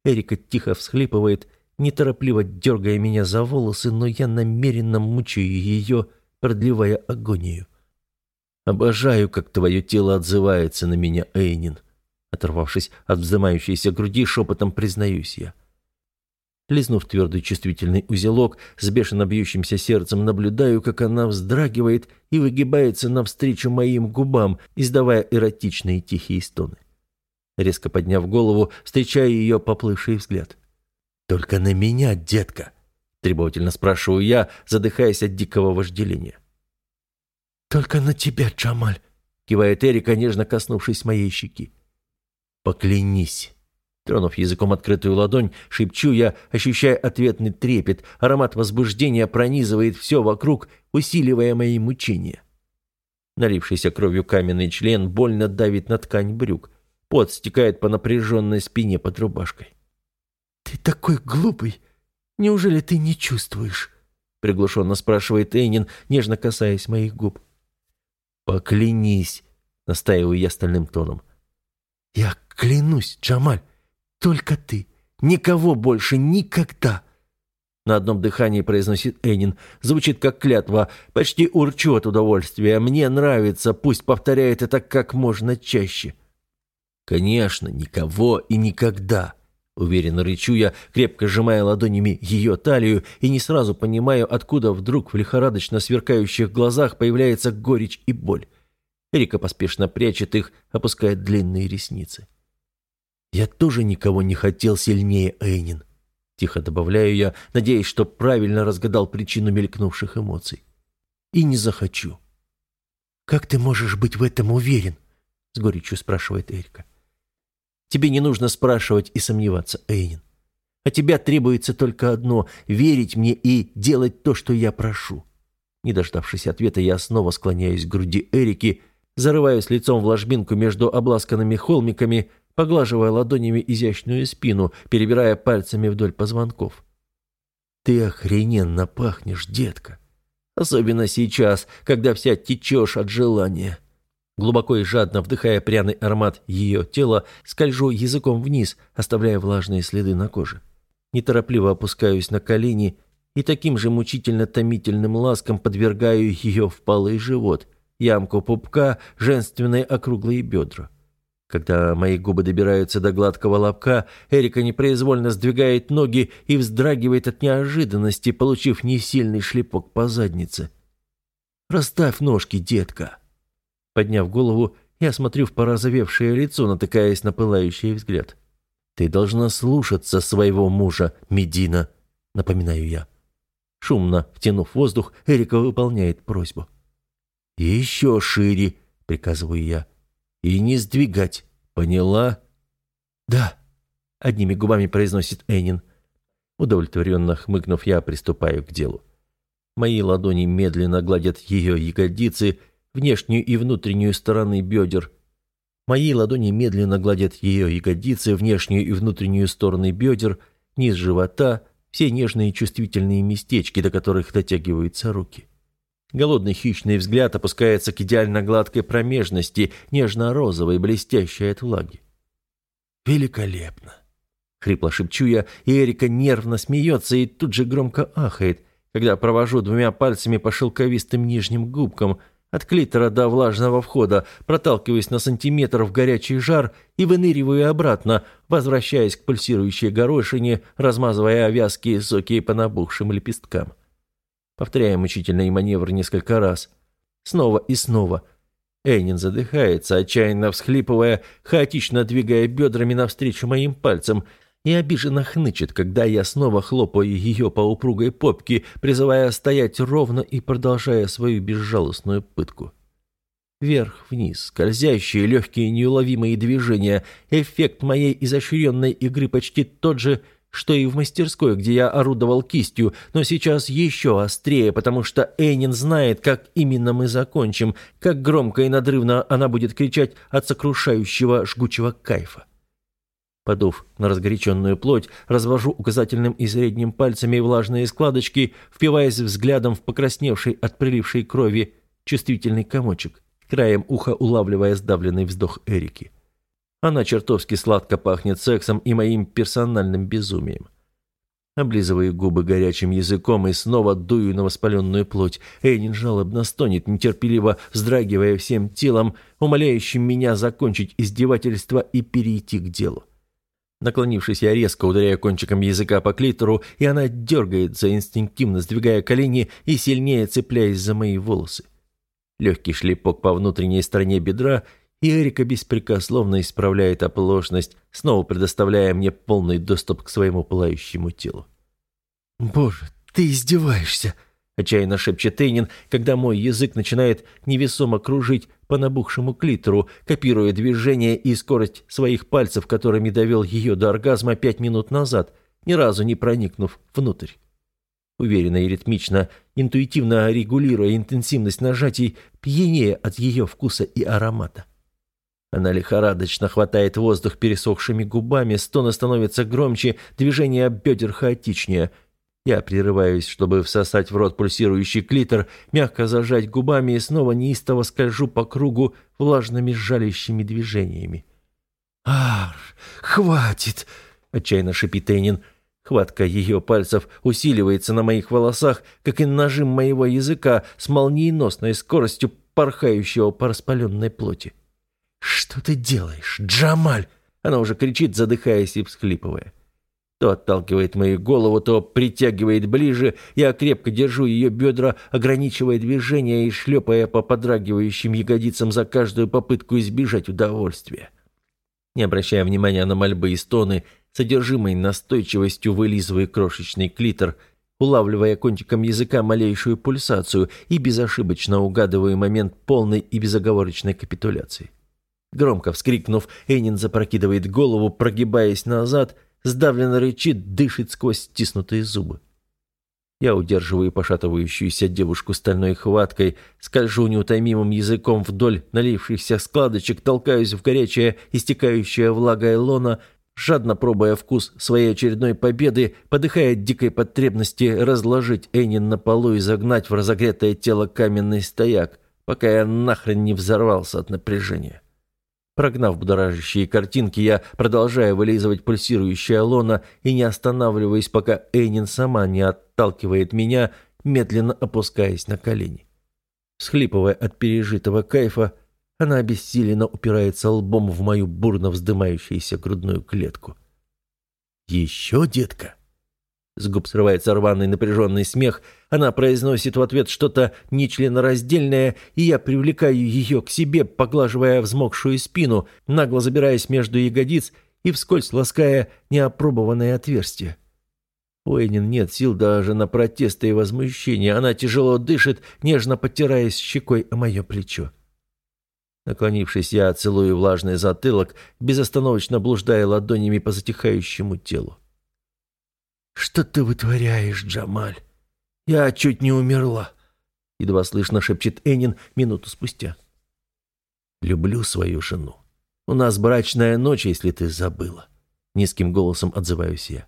Эрика тихо всхлипывает, неторопливо дергая меня за волосы, но я намеренно мучаю ее, продлевая агонию. «Обожаю, как твое тело отзывается на меня, Эйнин», оторвавшись от вздымающейся груди, шепотом признаюсь я. Лизнув твердый чувствительный узелок, с бешено бьющимся сердцем наблюдаю, как она вздрагивает и выгибается навстречу моим губам, издавая эротичные тихие стоны. Резко подняв голову, встречаю ее поплывший взгляд. «Только на меня, детка!» — требовательно спрашиваю я, задыхаясь от дикого вожделения. «Только на тебя, Джамаль!» — кивает Эрика, нежно коснувшись моей щеки. «Поклянись!» Тронув языком открытую ладонь, шепчу я, ощущая ответный трепет. Аромат возбуждения пронизывает все вокруг, усиливая мои мучения. Налившийся кровью каменный член больно давит на ткань брюк. Пот стекает по напряженной спине под рубашкой. «Ты такой глупый! Неужели ты не чувствуешь?» Приглушенно спрашивает Эйнин, нежно касаясь моих губ. «Поклянись!» — настаиваю я стальным тоном. «Я клянусь, Джамаль!» Только ты. Никого больше никогда!» На одном дыхании произносит Энин. Звучит как клятва. Почти урчу от удовольствия. Мне нравится. Пусть повторяет это как можно чаще. «Конечно, никого и никогда!» Уверенно рычу я, крепко сжимая ладонями ее талию, и не сразу понимаю, откуда вдруг в лихорадочно сверкающих глазах появляется горечь и боль. Эрика поспешно прячет их, опускает длинные ресницы. «Я тоже никого не хотел сильнее, Эйнин», — тихо добавляю я, надеясь, что правильно разгадал причину мелькнувших эмоций. «И не захочу». «Как ты можешь быть в этом уверен?» — с горечью спрашивает Эрика. «Тебе не нужно спрашивать и сомневаться, Эйнин. От тебя требуется только одно — верить мне и делать то, что я прошу». Не дождавшись ответа, я снова склоняюсь к груди Эрики, зарываюсь лицом в ложбинку между обласканными холмиками — поглаживая ладонями изящную спину, перебирая пальцами вдоль позвонков. «Ты охрененно пахнешь, детка. Особенно сейчас, когда вся течешь от желания». Глубоко и жадно вдыхая пряный аромат ее тела, скольжу языком вниз, оставляя влажные следы на коже. Неторопливо опускаюсь на колени и таким же мучительно-томительным ласком подвергаю ее впалый живот, ямку пупка, женственные округлые бедра. Когда мои губы добираются до гладкого лобка, Эрика непроизвольно сдвигает ноги и вздрагивает от неожиданности, получив несильный шлепок по заднице. «Расставь ножки, детка!» Подняв голову, я смотрю в порозовевшее лицо, натыкаясь на пылающий взгляд. «Ты должна слушаться своего мужа, Медина», — напоминаю я. Шумно втянув воздух, Эрика выполняет просьбу. «Еще шире», — приказываю я. И не сдвигать. Поняла? Да. Одними губами произносит Энин. Удовлетворенно хмыкнув, я приступаю к делу. Мои ладони медленно гладят ее ягодицы, внешнюю и внутреннюю стороны бедер. Мои ладони медленно гладят ее ягодицы, внешнюю и внутреннюю стороны бедер, низ живота, все нежные чувствительные местечки, до которых дотягиваются руки. Голодный хищный взгляд опускается к идеально гладкой промежности, нежно-розовой, блестящей от влаги. «Великолепно!» Хрипло шепчу я, и Эрика нервно смеется и тут же громко ахает, когда провожу двумя пальцами по шелковистым нижним губкам, от клитора до влажного входа, проталкиваясь на сантиметр в горячий жар и выныриваю обратно, возвращаясь к пульсирующей горошине, размазывая вязкие соки по набухшим лепесткам. Повторяем мучительный маневр несколько раз. Снова и снова. Эйнин задыхается, отчаянно всхлипывая, хаотично двигая бедрами навстречу моим пальцам, и обиженно хнычет, когда я снова хлопаю ее по упругой попке, призывая стоять ровно и продолжая свою безжалостную пытку. Вверх-вниз, скользящие, легкие, неуловимые движения, эффект моей изощренной игры почти тот же, что и в мастерской, где я орудовал кистью, но сейчас еще острее, потому что Эйнин знает, как именно мы закончим, как громко и надрывно она будет кричать от сокрушающего жгучего кайфа. Подув на разгоряченную плоть, развожу указательным и средним пальцами влажные складочки, впиваясь взглядом в покрасневший от прилившей крови чувствительный комочек, краем уха улавливая сдавленный вздох Эрики. Она чертовски сладко пахнет сексом и моим персональным безумием. Облизываю губы горячим языком и снова дую на воспаленную плоть. Эйнин жалобно стонет, нетерпеливо вздрагивая всем телом, умоляющим меня закончить издевательство и перейти к делу. Наклонившись, я резко ударяю кончиком языка по клитору, и она дергается, инстинктивно сдвигая колени и сильнее цепляясь за мои волосы. Легкий шлепок по внутренней стороне бедра, и Эрика беспрекословно исправляет оплошность, снова предоставляя мне полный доступ к своему пылающему телу. «Боже, ты издеваешься!» — отчаянно шепчет Эйнин, когда мой язык начинает невесомо кружить по набухшему клитору, копируя движение и скорость своих пальцев, которыми довел ее до оргазма пять минут назад, ни разу не проникнув внутрь. Уверенно и ритмично, интуитивно регулируя интенсивность нажатий, пьянее от ее вкуса и аромата. Она лихорадочно хватает воздух пересохшими губами, стоны становятся громче, движения бедер хаотичнее. Я прерываюсь, чтобы всосать в рот пульсирующий клитор, мягко зажать губами и снова неистово скольжу по кругу влажными жалящими движениями. «Ар, хватит!» — отчаянно шипит Энин. Хватка ее пальцев усиливается на моих волосах, как и нажим моего языка с молниеносной скоростью порхающего по распаленной плоти. «Что ты делаешь, Джамаль?» Она уже кричит, задыхаясь и всхлипывая. То отталкивает мою голову, то притягивает ближе. Я крепко держу ее бедра, ограничивая движение и шлепая по подрагивающим ягодицам за каждую попытку избежать удовольствия. Не обращая внимания на мольбы и стоны, содержимой настойчивостью вылизывая крошечный клитор, улавливая кончиком языка малейшую пульсацию и безошибочно угадывая момент полной и безоговорочной капитуляции. Громко вскрикнув, Эйнин запрокидывает голову, прогибаясь назад, сдавленно рычит, дышит сквозь стиснутые зубы. Я удерживаю пошатывающуюся девушку стальной хваткой, скольжу неутомимым языком вдоль налившихся складочек, толкаюсь в горячее, истекающее влагой лона, жадно пробуя вкус своей очередной победы, подыхая от дикой потребности разложить Эйнин на полу и загнать в разогретое тело каменный стояк, пока я нахрен не взорвался от напряжения. Прогнав будоражащие картинки, я продолжаю вылизывать пульсирующее лоно и не останавливаясь, пока Эйнин сама не отталкивает меня, медленно опускаясь на колени. Схлипывая от пережитого кайфа, Она обессиленно упирается лбом в мою бурно вздымающуюся грудную клетку. «Еще, детка?» С губ срывается рваный напряженный смех. Она произносит в ответ что-то нечленораздельное, и я привлекаю ее к себе, поглаживая взмокшую спину, нагло забираясь между ягодиц и вскользь лаская неопробованное отверстие. У нет сил даже на протесты и возмущение. Она тяжело дышит, нежно потираясь щекой о мое плечо. Наклонившись, я целую влажный затылок, безостановочно блуждая ладонями по затихающему телу. «Что ты вытворяешь, Джамаль? Я чуть не умерла», — едва слышно шепчет Энин минуту спустя. «Люблю свою жену. У нас брачная ночь, если ты забыла», — низким голосом отзываюсь я.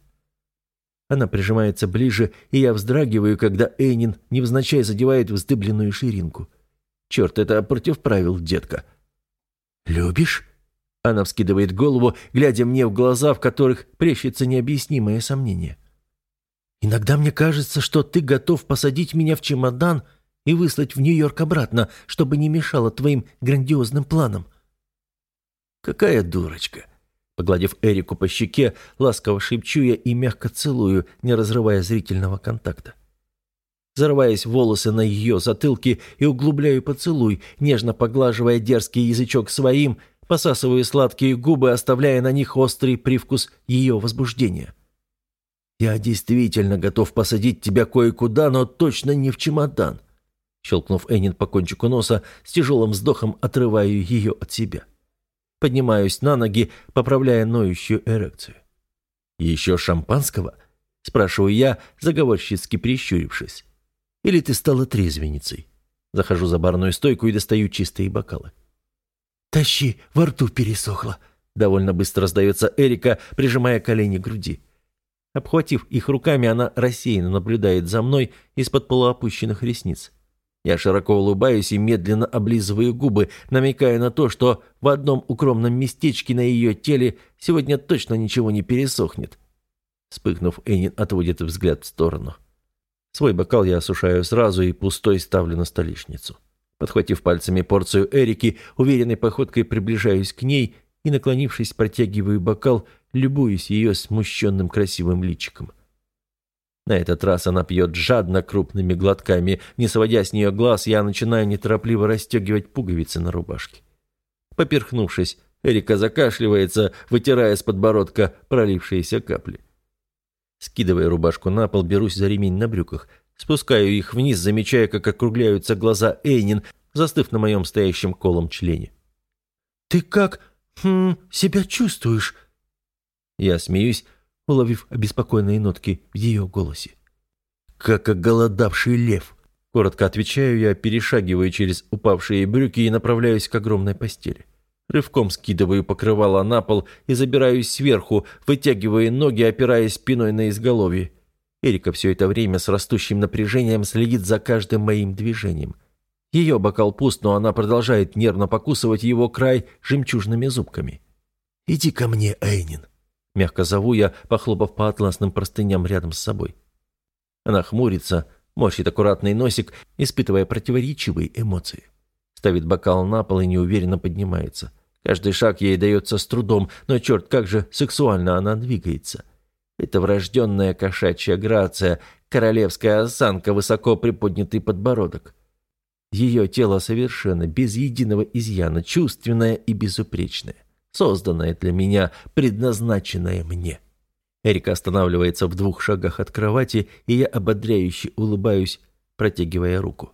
Она прижимается ближе, и я вздрагиваю, когда Эйнин невзначай задевает вздыбленную ширинку. «Черт, это против правил, детка». «Любишь?» Она вскидывает голову, глядя мне в глаза, в которых плещется необъяснимое сомнение. Иногда мне кажется, что ты готов посадить меня в чемодан и выслать в Нью-Йорк обратно, чтобы не мешало твоим грандиозным планам. Какая дурочка. Погладив Эрику по щеке, ласково шепчу я и мягко целую, не разрывая зрительного контакта. Зарываясь волосы на ее затылке и углубляю поцелуй, нежно поглаживая дерзкий язычок своим, посасываю сладкие губы, оставляя на них острый привкус ее возбуждения. «Я действительно готов посадить тебя кое-куда, но точно не в чемодан», щелкнув Энин по кончику носа, с тяжелым вздохом отрываю ее от себя. Поднимаюсь на ноги, поправляя ноющую эрекцию. «Еще шампанского?» – спрашиваю я, заговорщицки прищурившись. «Или ты стала трезвенницей?» Захожу за барную стойку и достаю чистые бокалы. «Тащи, во рту пересохло!» Довольно быстро сдается Эрика, прижимая колени к груди. Обхватив их руками, она рассеянно наблюдает за мной из-под полуопущенных ресниц. Я широко улыбаюсь и медленно облизываю губы, намекая на то, что в одном укромном местечке на ее теле сегодня точно ничего не пересохнет. Вспыхнув, Энин отводит взгляд в сторону. Свой бокал я осушаю сразу и пустой ставлю на столешницу. Подхватив пальцами порцию Эрики, уверенной походкой приближаюсь к ней и, наклонившись, протягиваю бокал, любуюсь ее смущенным красивым личиком. На этот раз она пьет жадно крупными глотками. Не сводя с нее глаз, я начинаю неторопливо расстегивать пуговицы на рубашке. Поперхнувшись, Эрика закашливается, вытирая с подбородка пролившиеся капли. Скидывая рубашку на пол, берусь за ремень на брюках. Спускаю их вниз, замечая, как округляются глаза Эйнин, застыв на моем стоящем колом члене. «Ты как хм, себя чувствуешь?» Я смеюсь, уловив обеспокоенные нотки в ее голосе. «Как оголодавший лев!» Коротко отвечаю я, перешагиваю через упавшие брюки и направляюсь к огромной постели. Рывком скидываю покрывало на пол и забираюсь сверху, вытягивая ноги, опираясь спиной на изголовье. Эрика все это время с растущим напряжением следит за каждым моим движением. Ее бокал пуст, но она продолжает нервно покусывать его край жемчужными зубками. «Иди ко мне, Эйнин», Мягко зову я, похлопав по атласным простыням рядом с собой. Она хмурится, морщит аккуратный носик, испытывая противоречивые эмоции. Ставит бокал на пол и неуверенно поднимается. Каждый шаг ей дается с трудом, но черт, как же сексуально она двигается. Это врожденная кошачья грация, королевская осанка, высоко приподнятый подбородок. Ее тело совершенно без единого изъяна, чувственное и безупречное созданное для меня, предназначенное мне. Эрика останавливается в двух шагах от кровати, и я ободряюще улыбаюсь, протягивая руку.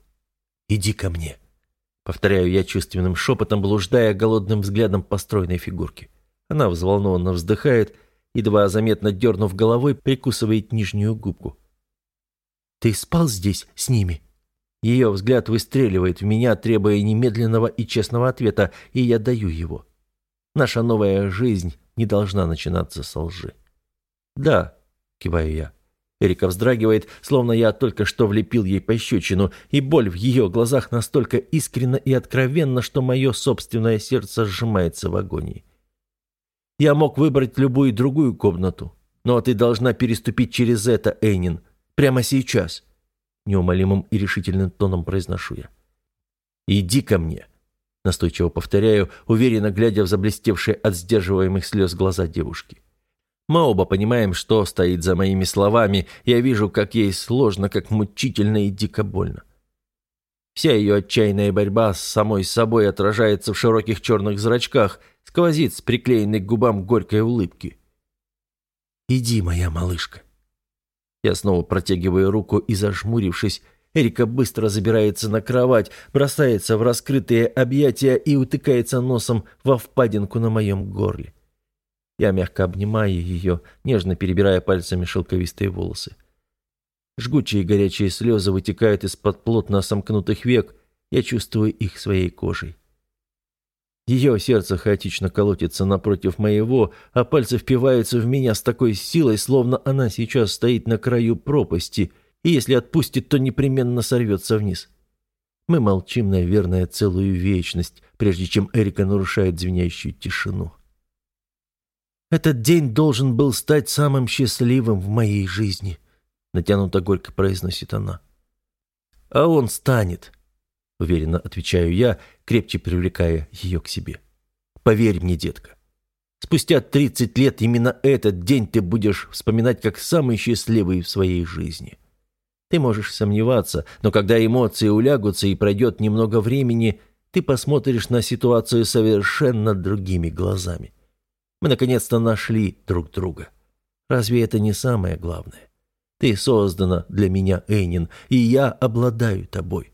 «Иди ко мне», — повторяю я чувственным шепотом, блуждая голодным взглядом по стройной фигурке. Она взволнованно вздыхает, едва заметно дернув головой, прикусывает нижнюю губку. «Ты спал здесь с ними?» Ее взгляд выстреливает в меня, требуя немедленного и честного ответа, и я даю его. Наша новая жизнь не должна начинаться со лжи. «Да», — киваю я. Эрика вздрагивает, словно я только что влепил ей пощечину, и боль в ее глазах настолько искренна и откровенна, что мое собственное сердце сжимается в агонии. Я мог выбрать любую другую комнату, но ты должна переступить через это, Эйнин, прямо сейчас, неумолимым и решительным тоном произношу я. Иди ко мне. Настойчиво повторяю, уверенно глядя в заблестевшие от сдерживаемых слез глаза девушки. Мы оба понимаем, что стоит за моими словами. Я вижу, как ей сложно, как мучительно и дико больно. Вся ее отчаянная борьба с самой собой отражается в широких черных зрачках, сквозит с приклеенной к губам горькой улыбки. «Иди, моя малышка». Я снова протягиваю руку и, зажмурившись, Эрика быстро забирается на кровать, бросается в раскрытые объятия и утыкается носом во впадинку на моем горле. Я мягко обнимаю ее, нежно перебирая пальцами шелковистые волосы. Жгучие горячие слезы вытекают из-под плотно сомкнутых век, я чувствую их своей кожей. Ее сердце хаотично колотится напротив моего, а пальцы впиваются в меня с такой силой, словно она сейчас стоит на краю пропасти — и если отпустит, то непременно сорвется вниз. Мы молчим, наверное, целую вечность, прежде чем Эрика нарушает звенящую тишину. «Этот день должен был стать самым счастливым в моей жизни», — натянуто горько произносит она. «А он станет», — уверенно отвечаю я, крепче привлекая ее к себе. «Поверь мне, детка, спустя тридцать лет именно этот день ты будешь вспоминать как самый счастливый в своей жизни». Ты можешь сомневаться, но когда эмоции улягутся и пройдет немного времени, ты посмотришь на ситуацию совершенно другими глазами. Мы наконец-то нашли друг друга. Разве это не самое главное? Ты создана для меня, Эйнин, и я обладаю тобой.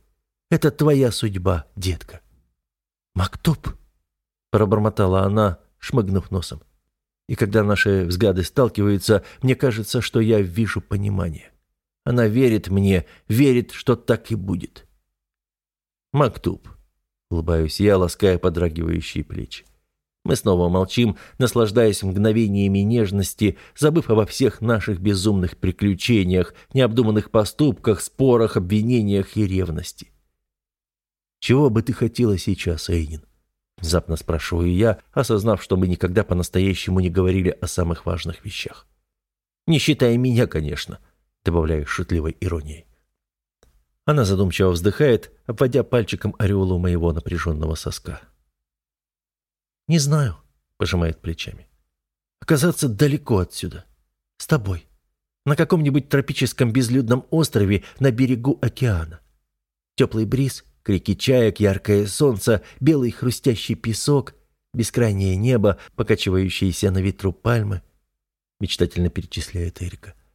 Это твоя судьба, детка. «Мактуб», — пробормотала она, шмыгнув носом. И когда наши взгляды сталкиваются, мне кажется, что я вижу понимание. Она верит мне, верит, что так и будет. Мактуб. Улыбаюсь я, лаская подрагивающие плечи. Мы снова молчим, наслаждаясь мгновениями нежности, забыв обо всех наших безумных приключениях, необдуманных поступках, спорах, обвинениях и ревности. «Чего бы ты хотела сейчас, Эйнин?» Внезапно спрашиваю я, осознав, что мы никогда по-настоящему не говорили о самых важных вещах. Не считая меня, конечно добавляю шутливой иронией. Она задумчиво вздыхает, обводя пальчиком ореолу моего напряженного соска. «Не знаю», — пожимает плечами. «Оказаться далеко отсюда. С тобой. На каком-нибудь тропическом безлюдном острове на берегу океана. Теплый бриз, крики чаек, яркое солнце, белый хрустящий песок, бескрайнее небо, покачивающиеся на ветру пальмы», — мечтательно перечисляет Эрика. —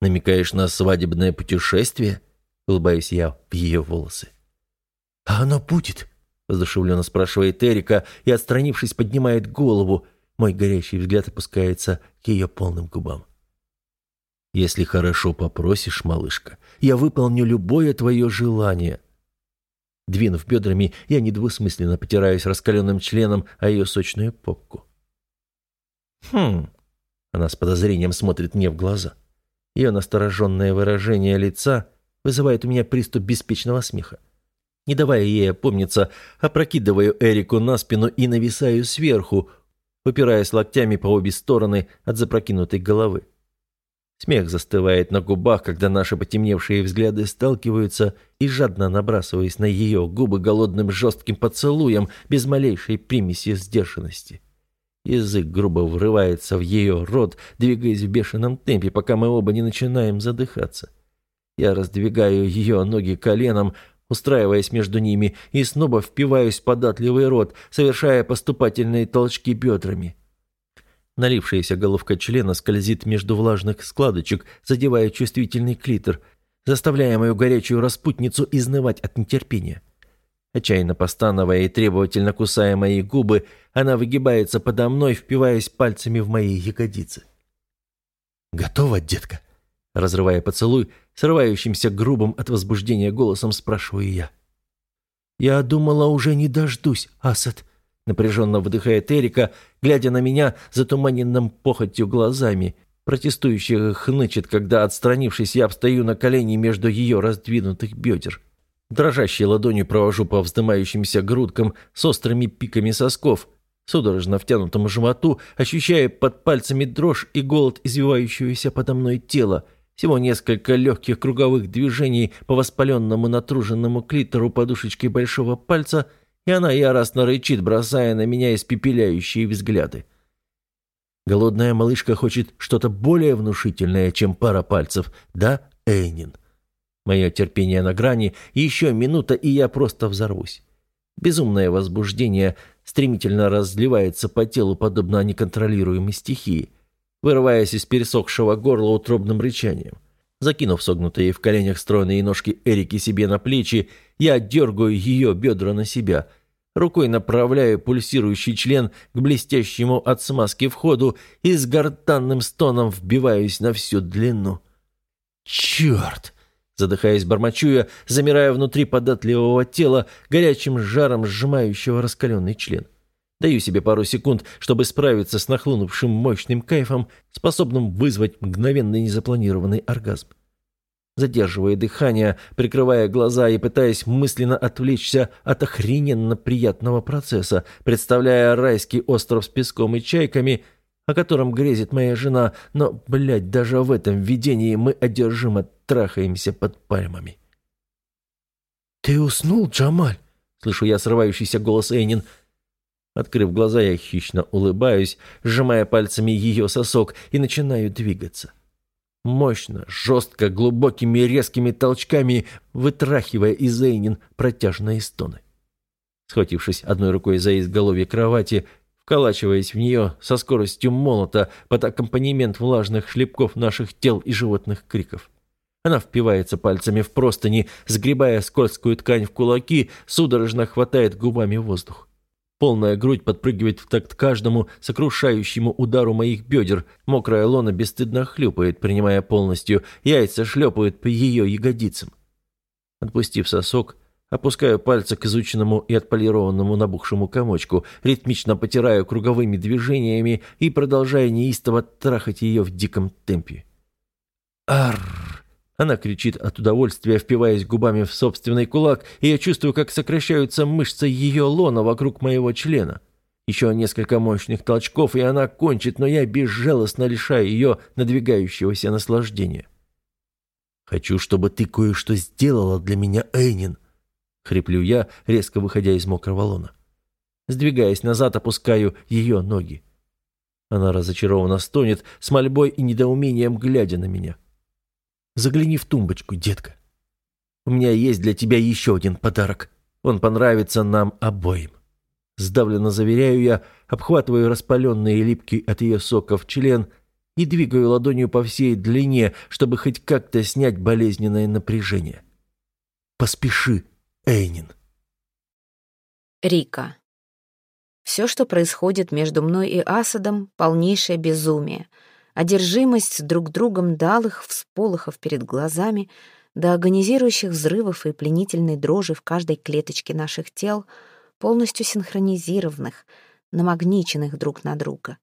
Намекаешь на свадебное путешествие?» Улыбаюсь я в ее волосы. «А оно будет?» Воздушевленно спрашивает Эрика и, отстранившись, поднимает голову. Мой горящий взгляд опускается к ее полным губам. «Если хорошо попросишь, малышка, я выполню любое твое желание». Двинув бедрами, я недвусмысленно потираюсь раскаленным членом о ее сочную попку. «Хм...» Она с подозрением смотрит мне в глаза. Ее настороженное выражение лица вызывает у меня приступ беспечного смеха. Не давая ей опомниться, опрокидываю Эрику на спину и нависаю сверху, упираясь локтями по обе стороны от запрокинутой головы. Смех застывает на губах, когда наши потемневшие взгляды сталкиваются, и жадно набрасываясь на ее губы голодным жестким поцелуем, без малейшей примеси сдержанности. Язык грубо врывается в ее рот, двигаясь в бешеном темпе, пока мы оба не начинаем задыхаться. Я раздвигаю ее ноги коленом, устраиваясь между ними, и снова впиваюсь в податливый рот, совершая поступательные толчки бедрами. Налившаяся головка члена скользит между влажных складочек, задевая чувствительный клитор, заставляя мою горячую распутницу изнывать от нетерпения. Отчаянно постановая и требовательно кусая мои губы, она выгибается подо мной, впиваясь пальцами в мои ягодицы. «Готова, детка?» Разрывая поцелуй, срывающимся грубым от возбуждения голосом спрашиваю я. «Я думала, уже не дождусь, Асад», — напряженно выдыхает Эрика, глядя на меня затуманенным похотью глазами, протестующих хнычет, когда, отстранившись, я обстаю на колени между ее раздвинутых бедер. Дрожащей ладонью провожу по вздымающимся грудкам с острыми пиками сосков, судорожно втянутому животу, ощущая под пальцами дрожь и голод извивающегося подо мной тела. Всего несколько легких круговых движений по воспаленному натруженному клитору подушечкой большого пальца, и она яростно рычит, бросая на меня испепеляющие взгляды. Голодная малышка хочет что-то более внушительное, чем пара пальцев, да, Эйнин? Мое терпение на грани, еще минута, и я просто взорвусь. Безумное возбуждение стремительно разливается по телу, подобно неконтролируемой стихии, вырываясь из пересохшего горла утробным рычанием. Закинув согнутые в коленях стройные ножки Эрики себе на плечи, я дергаю ее бедра на себя, рукой направляю пульсирующий член к блестящему от смазки входу и с гортанным стоном вбиваюсь на всю длину. «Черт!» Задыхаясь, бормочу я, замирая внутри податливого тела, горячим жаром сжимающего раскаленный член. Даю себе пару секунд, чтобы справиться с нахлынувшим мощным кайфом, способным вызвать мгновенный незапланированный оргазм. Задерживая дыхание, прикрывая глаза и пытаясь мысленно отвлечься от охрененно приятного процесса, представляя райский остров с песком и чайками, о котором грезит моя жена, но, блядь, даже в этом видении мы одержимо трахаемся под пальмами. «Ты уснул, Джамаль?» — слышу я срывающийся голос Эйнин — Открыв глаза, я хищно улыбаюсь, сжимая пальцами ее сосок и начинаю двигаться. Мощно, жестко, глубокими резкими толчками, вытрахивая из Эйнин протяжные стоны. Схватившись одной рукой за изголовье кровати, вколачиваясь в нее со скоростью молота под аккомпанемент влажных шлепков наших тел и животных криков. Она впивается пальцами в простыни, сгребая скользкую ткань в кулаки, судорожно хватает губами воздух. Полная грудь подпрыгивает в такт каждому сокрушающему удару моих бедер. Мокрая лона бесстыдно хлюпает, принимая полностью. Яйца шлепают по ее ягодицам. Отпустив сосок, опускаю пальцы к изученному и отполированному набухшему комочку, ритмично потираю круговыми движениями и продолжаю неистово трахать ее в диком темпе. Арр! Она кричит от удовольствия, впиваясь губами в собственный кулак, и я чувствую, как сокращаются мышцы ее лона вокруг моего члена. Еще несколько мощных толчков, и она кончит, но я безжалостно лишаю ее надвигающегося наслаждения. «Хочу, чтобы ты кое-что сделала для меня, Эйнин», — хриплю я, резко выходя из мокрого лона. Сдвигаясь назад, опускаю ее ноги. Она разочарованно стонет, с мольбой и недоумением глядя на меня. — Загляни в тумбочку, детка. У меня есть для тебя еще один подарок. Он понравится нам обоим. Сдавленно заверяю я, обхватываю распаленный и липкий от ее соков член и двигаю ладонью по всей длине, чтобы хоть как-то снять болезненное напряжение. Поспеши, Эйнин. Рика. Все, что происходит между мной и Асадом, полнейшее безумие — одержимость друг другом далых всполохов перед глазами, до агонизирующих взрывов и пленительной дрожи в каждой клеточке наших тел, полностью синхронизированных, намагниченных друг на друга.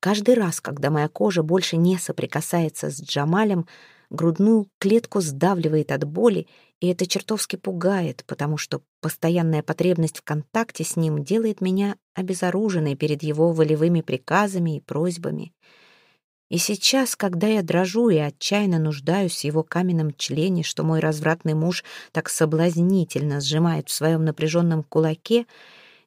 Каждый раз, когда моя кожа больше не соприкасается с Джамалем, грудную клетку сдавливает от боли, и это чертовски пугает, потому что постоянная потребность в контакте с ним делает меня обезоруженной перед его волевыми приказами и просьбами — и сейчас, когда я дрожу и отчаянно нуждаюсь в его каменном члене, что мой развратный муж так соблазнительно сжимает в своем напряженном кулаке,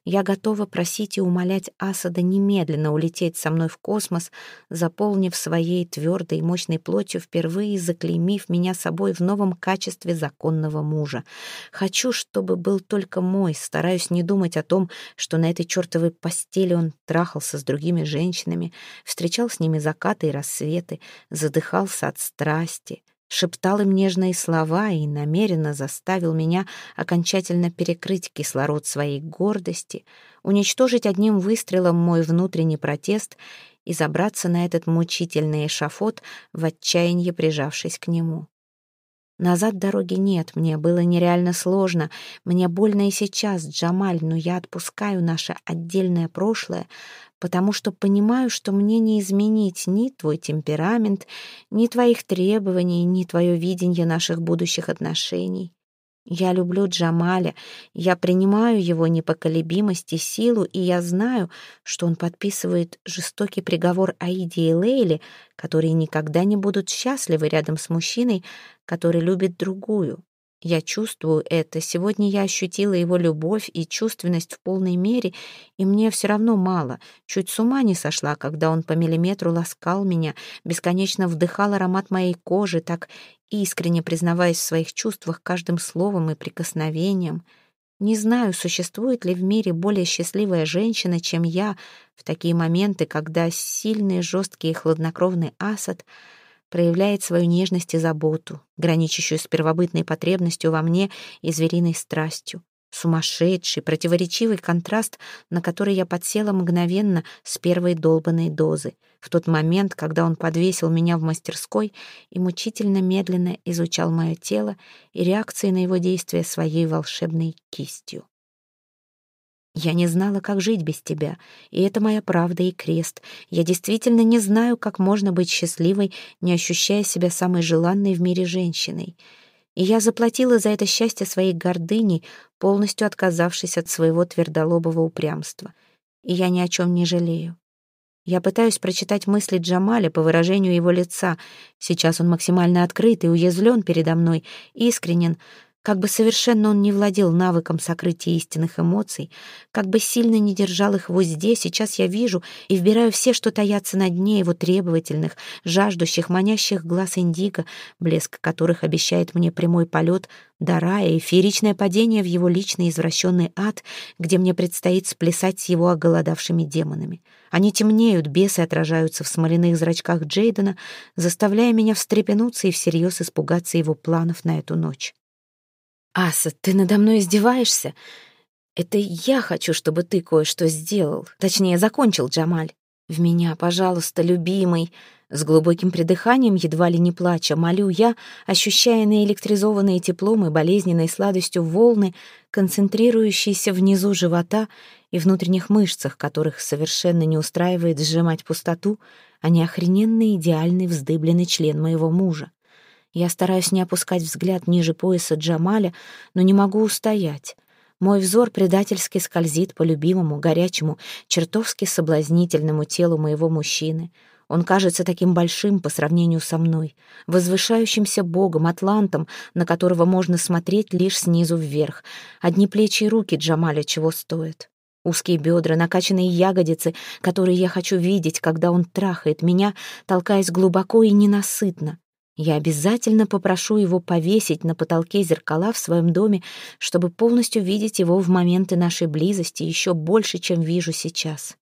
я готова просить и умолять Асада немедленно улететь со мной в космос, заполнив своей твердой и мощной плотью, впервые заклеймив меня собой в новом качестве законного мужа. Хочу, чтобы был только мой, стараюсь не думать о том, что на этой чертовой постели он трахался с другими женщинами, встречал с ними закаты и рассветы, задыхался от страсти — шептал им нежные слова и намеренно заставил меня окончательно перекрыть кислород своей гордости, уничтожить одним выстрелом мой внутренний протест и забраться на этот мучительный эшафот, в отчаянии прижавшись к нему. Назад дороги нет, мне было нереально сложно, мне больно и сейчас, Джамаль, но я отпускаю наше отдельное прошлое, потому что понимаю, что мне не изменить ни твой темперамент, ни твоих требований, ни твое видение наших будущих отношений. Я люблю Джамаля, я принимаю его непоколебимость и силу, и я знаю, что он подписывает жестокий приговор Аиде и Лейле, которые никогда не будут счастливы рядом с мужчиной, который любит другую. Я чувствую это. Сегодня я ощутила его любовь и чувственность в полной мере, и мне все равно мало. Чуть с ума не сошла, когда он по миллиметру ласкал меня, бесконечно вдыхал аромат моей кожи, так искренне признаваясь в своих чувствах каждым словом и прикосновением. Не знаю, существует ли в мире более счастливая женщина, чем я, в такие моменты, когда сильный, жесткий и хладнокровный Асад — проявляет свою нежность и заботу, граничащую с первобытной потребностью во мне и звериной страстью. Сумасшедший, противоречивый контраст, на который я подсела мгновенно с первой долбанной дозы, в тот момент, когда он подвесил меня в мастерской и мучительно медленно изучал мое тело и реакции на его действия своей волшебной кистью. Я не знала, как жить без тебя, и это моя правда и крест. Я действительно не знаю, как можно быть счастливой, не ощущая себя самой желанной в мире женщиной. И я заплатила за это счастье своей гордыней, полностью отказавшись от своего твердолобого упрямства. И я ни о чем не жалею. Я пытаюсь прочитать мысли Джамаля по выражению его лица. Сейчас он максимально открыт и уязвлен передо мной, искренен, как бы совершенно он не владел навыком сокрытия истинных эмоций, как бы сильно не держал их в узде, сейчас я вижу и вбираю все, что таятся на дне его требовательных, жаждущих, манящих глаз индиго, блеск которых обещает мне прямой полет до рая, эфиричное падение в его личный извращенный ад, где мне предстоит сплясать с его оголодавшими демонами. Они темнеют, бесы отражаются в смоляных зрачках Джейдена, заставляя меня встрепенуться и всерьез испугаться его планов на эту ночь. «Аса, ты надо мной издеваешься? Это я хочу, чтобы ты кое-что сделал. Точнее, закончил, Джамаль. В меня, пожалуйста, любимый». С глубоким придыханием, едва ли не плача, молю я, ощущая наэлектризованные теплом и болезненной сладостью волны, концентрирующиеся внизу живота и внутренних мышцах, которых совершенно не устраивает сжимать пустоту, а не охрененный идеальный вздыбленный член моего мужа. Я стараюсь не опускать взгляд ниже пояса Джамаля, но не могу устоять. Мой взор предательски скользит по любимому, горячему, чертовски соблазнительному телу моего мужчины. Он кажется таким большим по сравнению со мной, возвышающимся богом, атлантом, на которого можно смотреть лишь снизу вверх. Одни плечи и руки Джамаля чего стоят. Узкие бедра, накачанные ягодицы, которые я хочу видеть, когда он трахает меня, толкаясь глубоко и ненасытно. Я обязательно попрошу его повесить на потолке зеркала в своем доме, чтобы полностью видеть его в моменты нашей близости еще больше, чем вижу сейчас.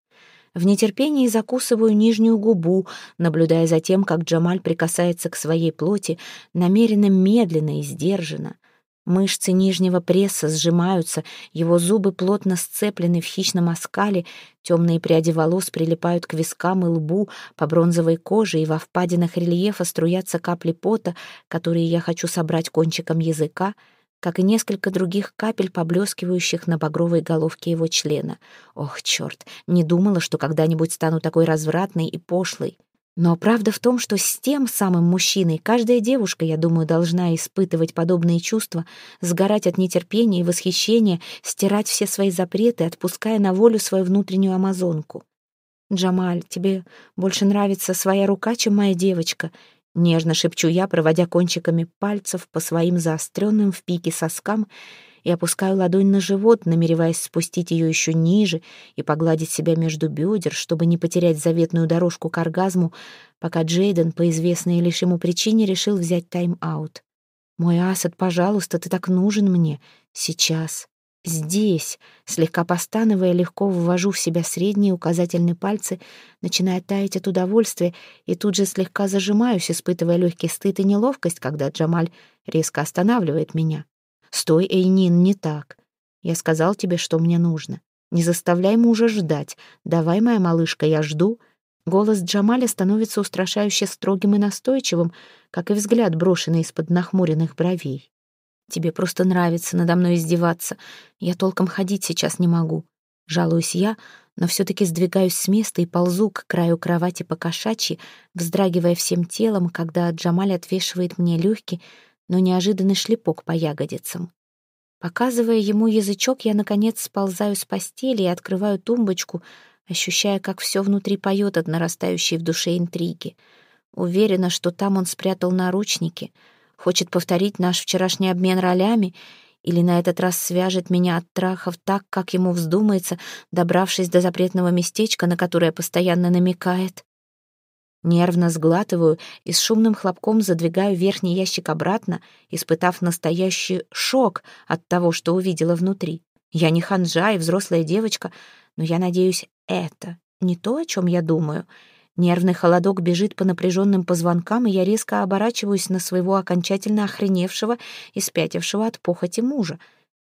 В нетерпении закусываю нижнюю губу, наблюдая за тем, как Джамаль прикасается к своей плоти намеренно медленно и сдержанно. Мышцы нижнего пресса сжимаются, его зубы плотно сцеплены в хищном оскале, темные пряди волос прилипают к вискам и лбу, по бронзовой коже и во впадинах рельефа струятся капли пота, которые я хочу собрать кончиком языка, как и несколько других капель, поблескивающих на багровой головке его члена. Ох, черт, не думала, что когда-нибудь стану такой развратной и пошлой. Но правда в том, что с тем самым мужчиной каждая девушка, я думаю, должна испытывать подобные чувства, сгорать от нетерпения и восхищения, стирать все свои запреты, отпуская на волю свою внутреннюю амазонку. «Джамаль, тебе больше нравится своя рука, чем моя девочка», — нежно шепчу я, проводя кончиками пальцев по своим заостренным в пике соскам — и опускаю ладонь на живот, намереваясь спустить ее еще ниже и погладить себя между бедер, чтобы не потерять заветную дорожку к оргазму, пока Джейден по известной лишь ему причине решил взять тайм-аут. «Мой Асад, пожалуйста, ты так нужен мне. Сейчас. Здесь». Слегка постановая, легко ввожу в себя средние указательные пальцы, начиная таять от удовольствия, и тут же слегка зажимаюсь, испытывая легкий стыд и неловкость, когда Джамаль резко останавливает меня. «Стой, Эйнин, не так. Я сказал тебе, что мне нужно. Не заставляй мужа ждать. Давай, моя малышка, я жду». Голос Джамаля становится устрашающе строгим и настойчивым, как и взгляд, брошенный из-под нахмуренных бровей. «Тебе просто нравится надо мной издеваться. Я толком ходить сейчас не могу». Жалуюсь я, но все-таки сдвигаюсь с места и ползу к краю кровати по кошачьи, вздрагивая всем телом, когда Джамаль отвешивает мне легкий, но неожиданный шлепок по ягодицам. Показывая ему язычок, я, наконец, сползаю с постели и открываю тумбочку, ощущая, как все внутри поет от нарастающей в душе интриги. Уверена, что там он спрятал наручники. Хочет повторить наш вчерашний обмен ролями или на этот раз свяжет меня от трахов так, как ему вздумается, добравшись до запретного местечка, на которое постоянно намекает. Нервно сглатываю и с шумным хлопком задвигаю верхний ящик обратно, испытав настоящий шок от того, что увидела внутри. Я не ханжа и взрослая девочка, но я надеюсь, это не то, о чем я думаю. Нервный холодок бежит по напряженным позвонкам, и я резко оборачиваюсь на своего окончательно охреневшего и спятившего от похоти мужа.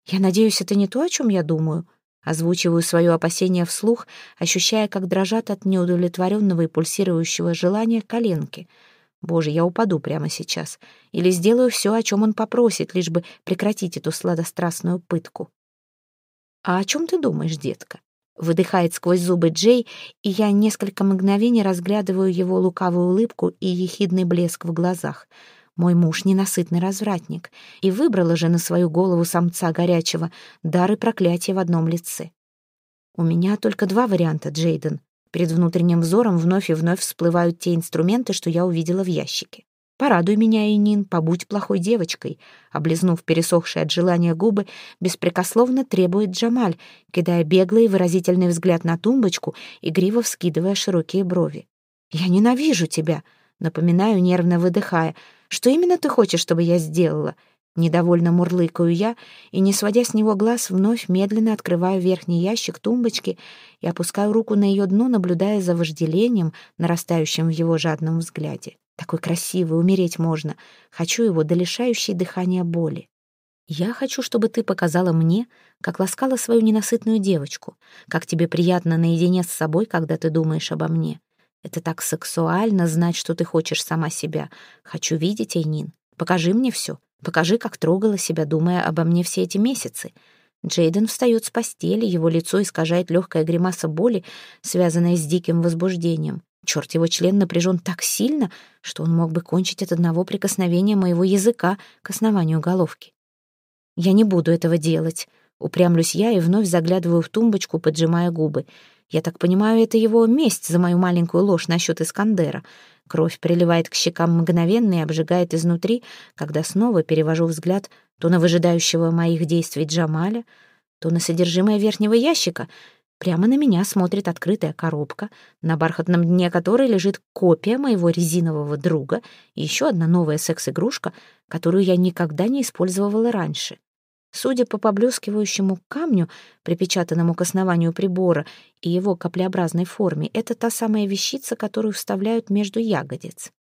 Я надеюсь, это не то, о чем я думаю. Озвучиваю свое опасение вслух, ощущая, как дрожат от неудовлетворенного и пульсирующего желания коленки. Боже, я упаду прямо сейчас. Или сделаю все, о чем он попросит, лишь бы прекратить эту сладострастную пытку. «А о чем ты думаешь, детка?» Выдыхает сквозь зубы Джей, и я несколько мгновений разглядываю его лукавую улыбку и ехидный блеск в глазах. Мой муж — ненасытный развратник, и выбрала же на свою голову самца горячего дары проклятия в одном лице. У меня только два варианта, Джейден. Перед внутренним взором вновь и вновь всплывают те инструменты, что я увидела в ящике. «Порадуй меня, Эйнин, побудь плохой девочкой», облизнув пересохшие от желания губы, беспрекословно требует Джамаль, кидая беглый и выразительный взгляд на тумбочку, игриво вскидывая широкие брови. «Я ненавижу тебя», напоминаю, нервно выдыхая. «Что именно ты хочешь, чтобы я сделала?» Недовольно мурлыкаю я и, не сводя с него глаз, вновь медленно открываю верхний ящик тумбочки и опускаю руку на ее дно, наблюдая за вожделением, нарастающим в его жадном взгляде. Такой красивый, умереть можно. Хочу его до лишающей дыхания боли. Я хочу, чтобы ты показала мне, как ласкала свою ненасытную девочку, как тебе приятно наедине с собой, когда ты думаешь обо мне. Это так сексуально знать, что ты хочешь сама себя. Хочу видеть, Эйнин. Покажи мне все. Покажи, как трогала себя, думая обо мне все эти месяцы. Джейден встает с постели, его лицо искажает легкая гримаса боли, связанная с диким возбуждением. Черт, его член напряжен так сильно, что он мог бы кончить от одного прикосновения моего языка к основанию головки. Я не буду этого делать. Упрямлюсь я и вновь заглядываю в тумбочку, поджимая губы. Я так понимаю, это его месть за мою маленькую ложь насчет Искандера. Кровь приливает к щекам мгновенно и обжигает изнутри, когда снова перевожу взгляд то на выжидающего моих действий Джамаля, то на содержимое верхнего ящика — Прямо на меня смотрит открытая коробка, на бархатном дне которой лежит копия моего резинового друга и еще одна новая секс-игрушка, которую я никогда не использовала раньше. Судя по поблескивающему камню, припечатанному к основанию прибора и его каплеобразной форме, это та самая вещица, которую вставляют между ягодиц.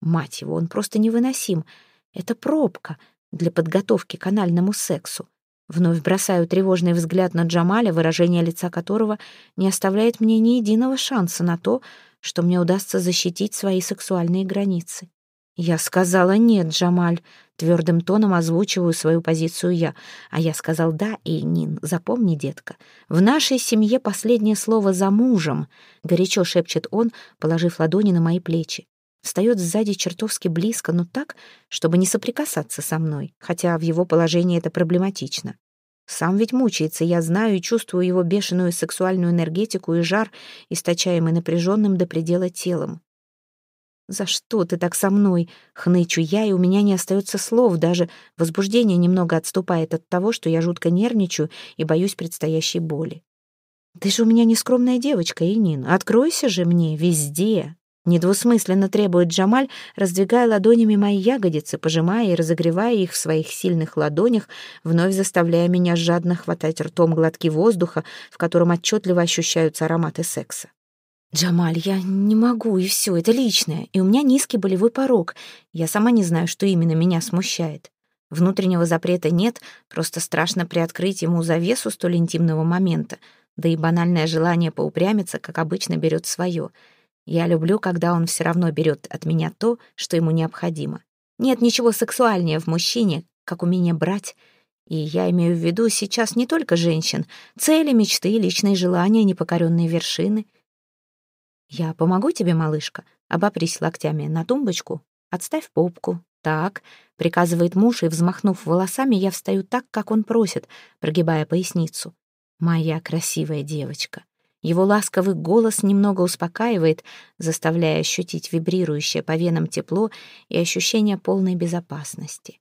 Мать его, он просто невыносим. Это пробка для подготовки к анальному сексу. Вновь бросаю тревожный взгляд на Джамаля, выражение лица которого не оставляет мне ни единого шанса на то, что мне удастся защитить свои сексуальные границы. «Я сказала нет, Джамаль», — твердым тоном озвучиваю свою позицию я. А я сказал «да», и Нин, запомни, детка, в нашей семье последнее слово «за мужем», — горячо шепчет он, положив ладони на мои плечи. Встает сзади чертовски близко, но так, чтобы не соприкасаться со мной, хотя в его положении это проблематично. Сам ведь мучается, я знаю и чувствую его бешеную сексуальную энергетику и жар, источаемый напряженным до предела телом. «За что ты так со мной?» — хнычу я, и у меня не остается слов, даже возбуждение немного отступает от того, что я жутко нервничаю и боюсь предстоящей боли. «Ты же у меня не скромная девочка, Инин, откройся же мне везде!» Недвусмысленно требует Джамаль, раздвигая ладонями мои ягодицы, пожимая и разогревая их в своих сильных ладонях, вновь заставляя меня жадно хватать ртом глотки воздуха, в котором отчетливо ощущаются ароматы секса. «Джамаль, я не могу, и все, это личное, и у меня низкий болевой порог. Я сама не знаю, что именно меня смущает. Внутреннего запрета нет, просто страшно приоткрыть ему завесу столь интимного момента, да и банальное желание поупрямиться, как обычно, берет свое — я люблю, когда он все равно берет от меня то, что ему необходимо. Нет ничего сексуальнее в мужчине, как умение брать. И я имею в виду сейчас не только женщин, цели, мечты, личные желания, непокоренные вершины. Я помогу тебе, малышка. Обопрись локтями на тумбочку, отставь попку. Так, приказывает муж, и, взмахнув волосами, я встаю так, как он просит, прогибая поясницу. Моя красивая девочка. Его ласковый голос немного успокаивает, заставляя ощутить вибрирующее по венам тепло и ощущение полной безопасности.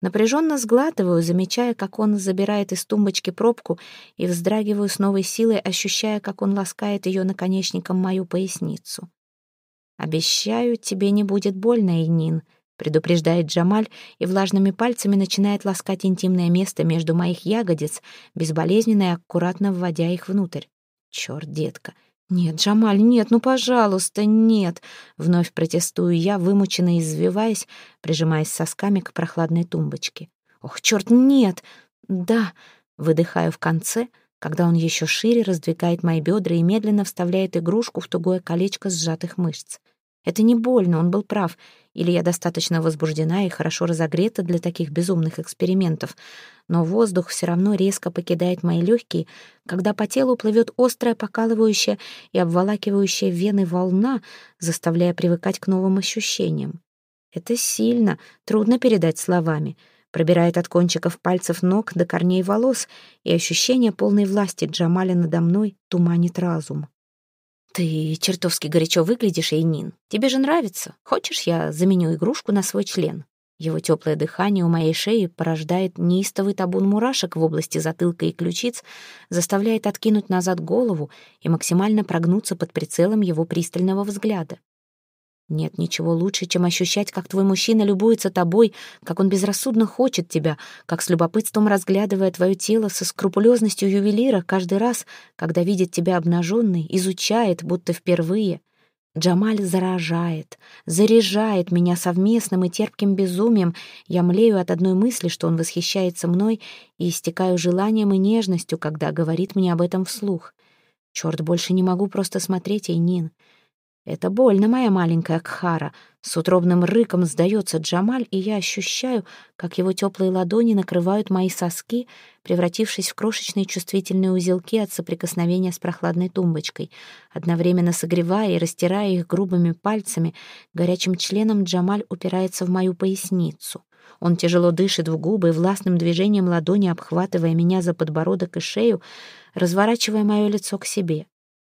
Напряженно сглатываю, замечая, как он забирает из тумбочки пробку, и вздрагиваю с новой силой, ощущая, как он ласкает ее наконечником мою поясницу. «Обещаю, тебе не будет больно, Инин», — предупреждает Джамаль и влажными пальцами начинает ласкать интимное место между моих ягодиц, безболезненно и аккуратно вводя их внутрь. «Чёрт, детка, «Нет, Джамаль, нет, ну, пожалуйста, нет!» Вновь протестую я, вымученно извиваясь, прижимаясь сосками к прохладной тумбочке. «Ох, черт, нет!» «Да!» — выдыхаю в конце, когда он еще шире раздвигает мои бедра и медленно вставляет игрушку в тугое колечко сжатых мышц. Это не больно, он был прав. Или я достаточно возбуждена и хорошо разогрета для таких безумных экспериментов. Но воздух все равно резко покидает мои легкие, когда по телу плывет острая, покалывающая и обволакивающая вены волна, заставляя привыкать к новым ощущениям. Это сильно, трудно передать словами. Пробирает от кончиков пальцев ног до корней волос, и ощущение полной власти Джамаля надо мной туманит разум. «Ты чертовски горячо выглядишь, Эйнин. Тебе же нравится. Хочешь, я заменю игрушку на свой член?» Его теплое дыхание у моей шеи порождает неистовый табун мурашек в области затылка и ключиц, заставляет откинуть назад голову и максимально прогнуться под прицелом его пристального взгляда. Нет ничего лучше, чем ощущать, как твой мужчина любуется тобой, как он безрассудно хочет тебя, как с любопытством разглядывая твое тело со скрупулезностью ювелира каждый раз, когда видит тебя обнаженной, изучает, будто впервые. Джамаль заражает, заряжает меня совместным и терпким безумием. Я млею от одной мысли, что он восхищается мной, и истекаю желанием и нежностью, когда говорит мне об этом вслух. Черт, больше не могу просто смотреть, Эйнин. Это больно, моя маленькая Кхара. С утробным рыком сдается Джамаль, и я ощущаю, как его теплые ладони накрывают мои соски, превратившись в крошечные чувствительные узелки от соприкосновения с прохладной тумбочкой. Одновременно согревая и растирая их грубыми пальцами, горячим членом Джамаль упирается в мою поясницу. Он тяжело дышит в губы, властным движением ладони обхватывая меня за подбородок и шею, разворачивая мое лицо к себе.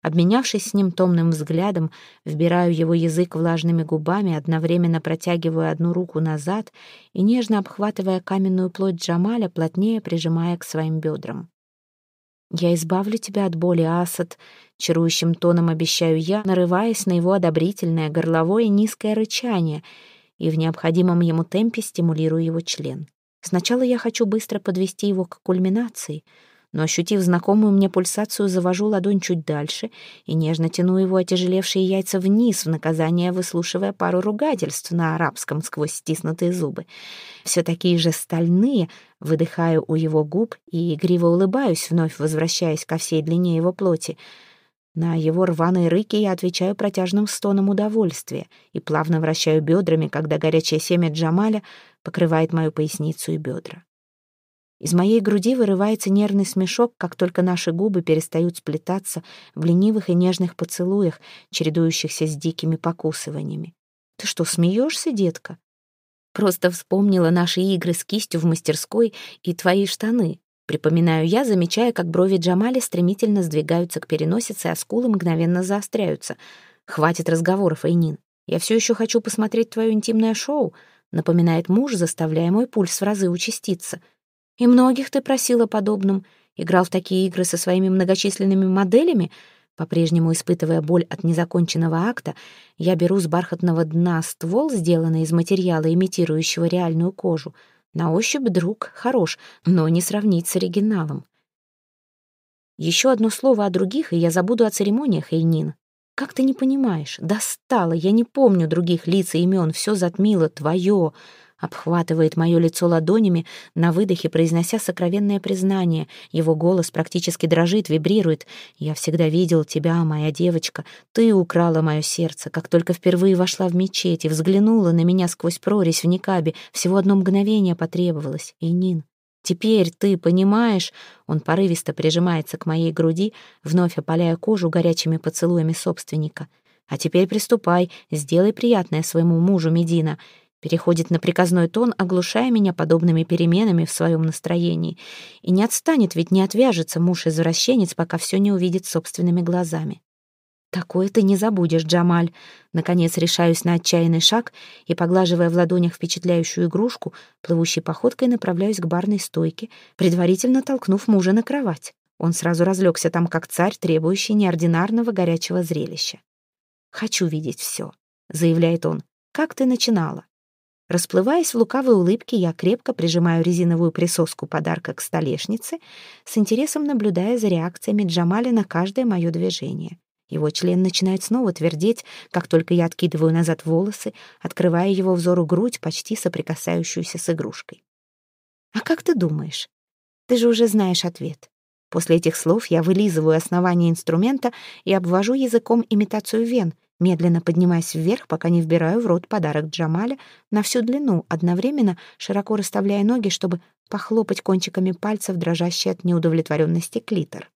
Обменявшись с ним томным взглядом, вбираю его язык влажными губами, одновременно протягиваю одну руку назад и нежно обхватывая каменную плоть Джамаля, плотнее прижимая к своим бедрам. «Я избавлю тебя от боли, Асад», — чарующим тоном обещаю я, нарываясь на его одобрительное горловое низкое рычание и в необходимом ему темпе стимулирую его член. Сначала я хочу быстро подвести его к кульминации — но, ощутив знакомую мне пульсацию, завожу ладонь чуть дальше и нежно тяну его отяжелевшие яйца вниз, в наказание выслушивая пару ругательств на арабском сквозь стиснутые зубы. Все такие же стальные, выдыхаю у его губ и игриво улыбаюсь, вновь возвращаясь ко всей длине его плоти. На его рваные рыки я отвечаю протяжным стоном удовольствия и плавно вращаю бедрами, когда горячее семя Джамаля покрывает мою поясницу и бедра. Из моей груди вырывается нервный смешок, как только наши губы перестают сплетаться в ленивых и нежных поцелуях, чередующихся с дикими покусываниями. «Ты что, смеешься, детка?» «Просто вспомнила наши игры с кистью в мастерской и твои штаны», Припоминаю я, замечая, как брови Джамали стремительно сдвигаются к переносице, а скулы мгновенно заостряются. «Хватит разговоров, Эйнин. Я все еще хочу посмотреть твое интимное шоу», напоминает муж, заставляя мой пульс в разы участиться. И многих ты просила подобным. Играл в такие игры со своими многочисленными моделями. По-прежнему испытывая боль от незаконченного акта, я беру с бархатного дна ствол, сделанный из материала, имитирующего реальную кожу. На ощупь друг хорош, но не сравнить с оригиналом. Еще одно слово о других, и я забуду о церемониях, Эйнин. Как ты не понимаешь? Достала, я не помню других лиц и имен, все затмило, твое обхватывает мое лицо ладонями, на выдохе произнося сокровенное признание. Его голос практически дрожит, вибрирует. «Я всегда видел тебя, моя девочка. Ты украла мое сердце, как только впервые вошла в мечеть и взглянула на меня сквозь прорезь в никабе. Всего одно мгновение потребовалось. И Нин, Теперь ты понимаешь, он порывисто прижимается к моей груди, вновь опаляя кожу горячими поцелуями собственника. А теперь приступай, сделай приятное своему мужу Медина. Переходит на приказной тон, оглушая меня подобными переменами в своем настроении. И не отстанет, ведь не отвяжется муж-извращенец, пока все не увидит собственными глазами. «Такое ты не забудешь, Джамаль!» Наконец решаюсь на отчаянный шаг и, поглаживая в ладонях впечатляющую игрушку, плывущей походкой направляюсь к барной стойке, предварительно толкнув мужа на кровать. Он сразу разлегся там, как царь, требующий неординарного горячего зрелища. «Хочу видеть все», — заявляет он. «Как ты начинала?» Расплываясь в лукавой улыбке, я крепко прижимаю резиновую присоску подарка к столешнице, с интересом наблюдая за реакциями Джамаля на каждое мое движение. Его член начинает снова твердеть, как только я откидываю назад волосы, открывая его взору грудь, почти соприкасающуюся с игрушкой. «А как ты думаешь? Ты же уже знаешь ответ». После этих слов я вылизываю основание инструмента и обвожу языком имитацию вен, медленно поднимаясь вверх, пока не вбираю в рот подарок Джамаля на всю длину, одновременно широко расставляя ноги, чтобы похлопать кончиками пальцев, дрожащий от неудовлетворенности клитор.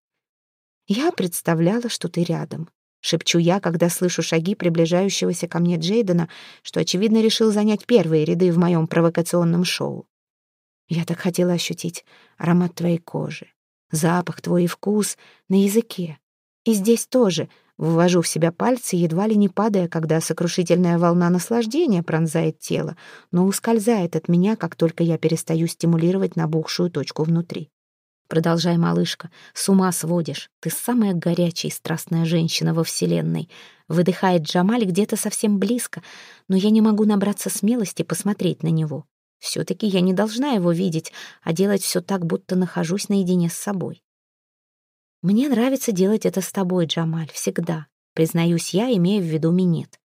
«Я представляла, что ты рядом», — шепчу я, когда слышу шаги приближающегося ко мне Джейдена, что, очевидно, решил занять первые ряды в моем провокационном шоу. «Я так хотела ощутить аромат твоей кожи, запах твой и вкус на языке. И здесь тоже вывожу в себя пальцы, едва ли не падая, когда сокрушительная волна наслаждения пронзает тело, но ускользает от меня, как только я перестаю стимулировать набухшую точку внутри. Продолжай, малышка, с ума сводишь. Ты самая горячая и страстная женщина во Вселенной. Выдыхает Джамаль где-то совсем близко, но я не могу набраться смелости посмотреть на него. Все-таки я не должна его видеть, а делать все так, будто нахожусь наедине с собой. Мне нравится делать это с тобой, Джамаль, всегда. Признаюсь я, имея в виду минет.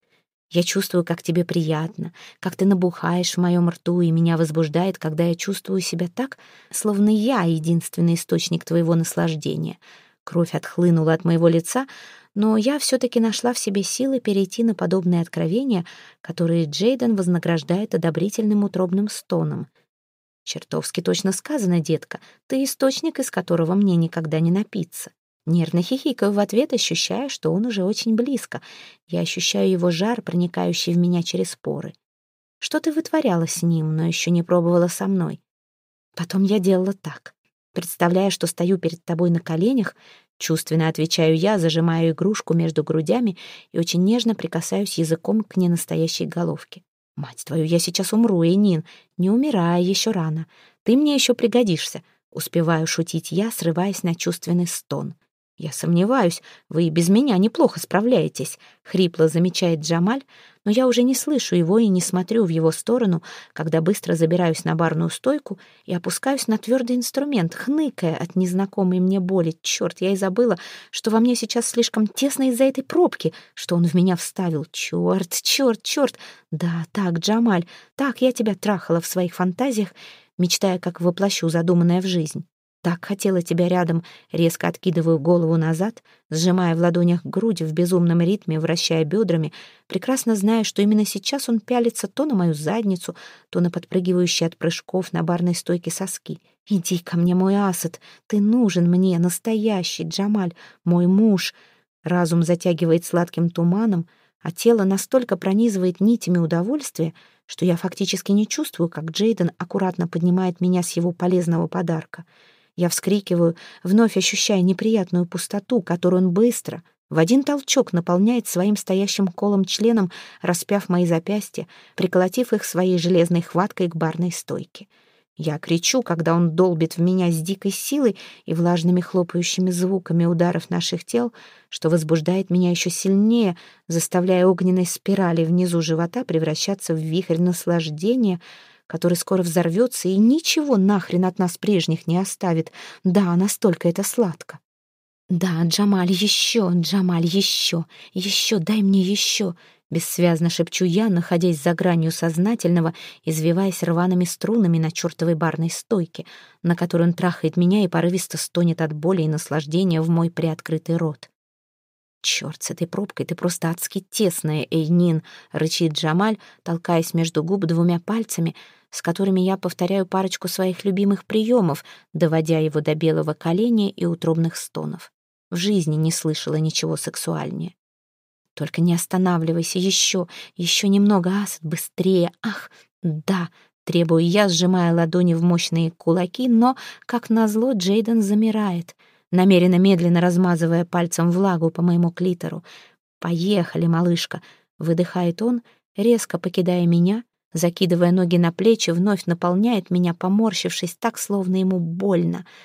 Я чувствую, как тебе приятно, как ты набухаешь в моем рту, и меня возбуждает, когда я чувствую себя так, словно я единственный источник твоего наслаждения. Кровь отхлынула от моего лица, но я все-таки нашла в себе силы перейти на подобные откровения, которые Джейден вознаграждает одобрительным утробным стоном. «Чертовски точно сказано, детка, ты источник, из которого мне никогда не напиться». Нервно хихикаю в ответ, ощущая, что он уже очень близко. Я ощущаю его жар, проникающий в меня через поры. Что ты вытворяла с ним, но еще не пробовала со мной? Потом я делала так. Представляя, что стою перед тобой на коленях, чувственно отвечаю я, зажимаю игрушку между грудями и очень нежно прикасаюсь языком к ненастоящей головке. «Мать твою, я сейчас умру, Энин. Не умирай, еще рано. Ты мне еще пригодишься», — успеваю шутить я, срываясь на чувственный стон. «Я сомневаюсь, вы и без меня неплохо справляетесь», — хрипло замечает Джамаль, но я уже не слышу его и не смотрю в его сторону, когда быстро забираюсь на барную стойку и опускаюсь на твердый инструмент, хныкая от незнакомой мне боли. Черт, я и забыла, что во мне сейчас слишком тесно из-за этой пробки, что он в меня вставил. Черт, черт, черт. Да, так, Джамаль, так я тебя трахала в своих фантазиях, мечтая, как воплощу задуманное в жизнь. Так хотела тебя рядом, резко откидываю голову назад, сжимая в ладонях грудь в безумном ритме, вращая бедрами, прекрасно зная, что именно сейчас он пялится то на мою задницу, то на подпрыгивающие от прыжков на барной стойке соски. «Иди ко мне, мой асад, ты нужен мне, настоящий, Джамаль, мой муж!» Разум затягивает сладким туманом, а тело настолько пронизывает нитями удовольствия, что я фактически не чувствую, как Джейден аккуратно поднимает меня с его полезного подарка — я вскрикиваю, вновь ощущая неприятную пустоту, которую он быстро, в один толчок наполняет своим стоящим колом членом, распяв мои запястья, приколотив их своей железной хваткой к барной стойке. Я кричу, когда он долбит в меня с дикой силой и влажными хлопающими звуками ударов наших тел, что возбуждает меня еще сильнее, заставляя огненной спирали внизу живота превращаться в вихрь наслаждения — который скоро взорвется и ничего нахрен от нас прежних не оставит. Да, настолько это сладко. Да, Джамаль, еще, Джамаль, еще, еще, дай мне еще. Бессвязно шепчу я, находясь за гранью сознательного, извиваясь рваными струнами на чертовой барной стойке, на которой он трахает меня и порывисто стонет от боли и наслаждения в мой приоткрытый рот. «Черт, с этой пробкой ты просто адски тесная, Эйнин!» — рычит Джамаль, толкаясь между губ двумя пальцами, с которыми я повторяю парочку своих любимых приемов, доводя его до белого коленя и утробных стонов. В жизни не слышала ничего сексуальнее. «Только не останавливайся, еще, еще немного, Асад, быстрее! Ах, «Да», — требую я, сжимая ладони в мощные кулаки, но, как назло, Джейден замирает, намеренно медленно размазывая пальцем влагу по моему клитору. «Поехали, малышка», — выдыхает он, резко покидая меня, закидывая ноги на плечи, вновь наполняет меня, поморщившись так, словно ему больно —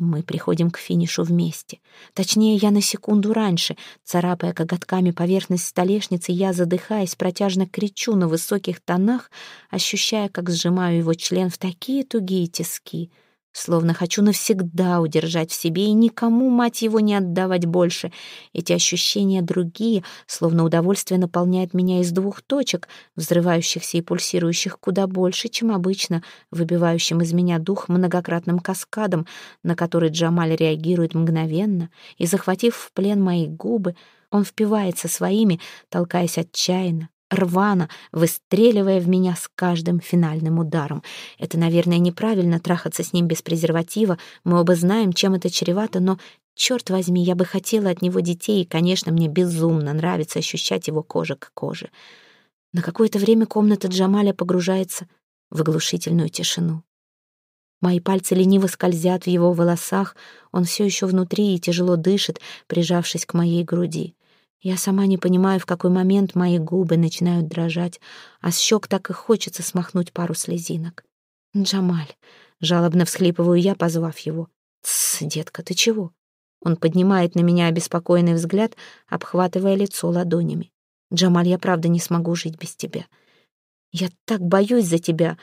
мы приходим к финишу вместе. Точнее, я на секунду раньше. Царапая коготками поверхность столешницы, я, задыхаясь, протяжно кричу на высоких тонах, ощущая, как сжимаю его член в такие тугие тиски — Словно хочу навсегда удержать в себе и никому, мать его, не отдавать больше. Эти ощущения другие, словно удовольствие наполняет меня из двух точек, взрывающихся и пульсирующих куда больше, чем обычно, выбивающим из меня дух многократным каскадом, на который Джамаль реагирует мгновенно, и, захватив в плен мои губы, он впивается своими, толкаясь отчаянно, рвано, выстреливая в меня с каждым финальным ударом. Это, наверное, неправильно трахаться с ним без презерватива, мы оба знаем, чем это чревато, но, черт возьми, я бы хотела от него детей, и, конечно, мне безумно нравится ощущать его кожа к коже. На какое-то время комната Джамаля погружается в оглушительную тишину. Мои пальцы лениво скользят в его волосах, он все еще внутри и тяжело дышит, прижавшись к моей груди. Я сама не понимаю, в какой момент мои губы начинают дрожать, а с щек так и хочется смахнуть пару слезинок. «Джамаль», — жалобно всхлипываю я, позвав его. «Тсс, детка, ты чего?» Он поднимает на меня обеспокоенный взгляд, обхватывая лицо ладонями. «Джамаль, я правда не смогу жить без тебя. Я так боюсь за тебя».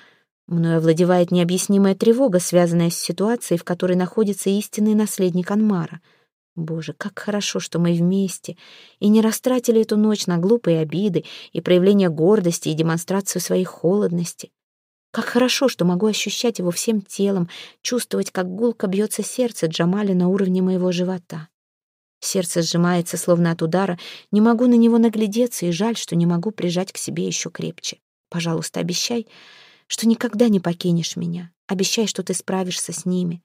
Мною овладевает необъяснимая тревога, связанная с ситуацией, в которой находится истинный наследник Анмара — Боже, как хорошо, что мы вместе, и не растратили эту ночь на глупые обиды и проявление гордости и демонстрацию своей холодности. Как хорошо, что могу ощущать его всем телом, чувствовать, как гулко бьется сердце Джамали на уровне моего живота. Сердце сжимается, словно от удара. Не могу на него наглядеться, и жаль, что не могу прижать к себе еще крепче. Пожалуйста, обещай, что никогда не покинешь меня. Обещай, что ты справишься с ними.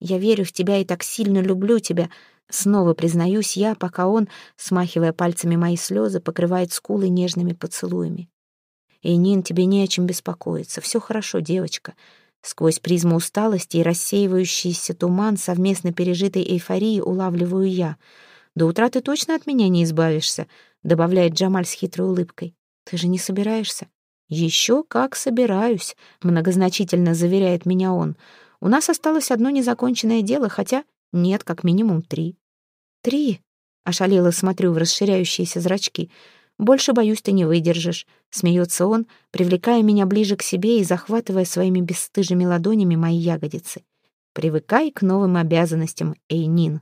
Я верю в тебя и так сильно люблю тебя, Снова признаюсь я, пока он, смахивая пальцами мои слезы, покрывает скулы нежными поцелуями. «Эйнин, тебе не о чем беспокоиться. Все хорошо, девочка». Сквозь призму усталости и рассеивающийся туман совместно пережитой эйфории улавливаю я. «До утра ты точно от меня не избавишься», — добавляет Джамаль с хитрой улыбкой. «Ты же не собираешься?» «Еще как собираюсь», — многозначительно заверяет меня он. «У нас осталось одно незаконченное дело, хотя нет, как минимум три. Три? Ошалело смотрю в расширяющиеся зрачки. Больше, боюсь, ты не выдержишь. Смеется он, привлекая меня ближе к себе и захватывая своими бесстыжими ладонями мои ягодицы. Привыкай к новым обязанностям, Эйнин.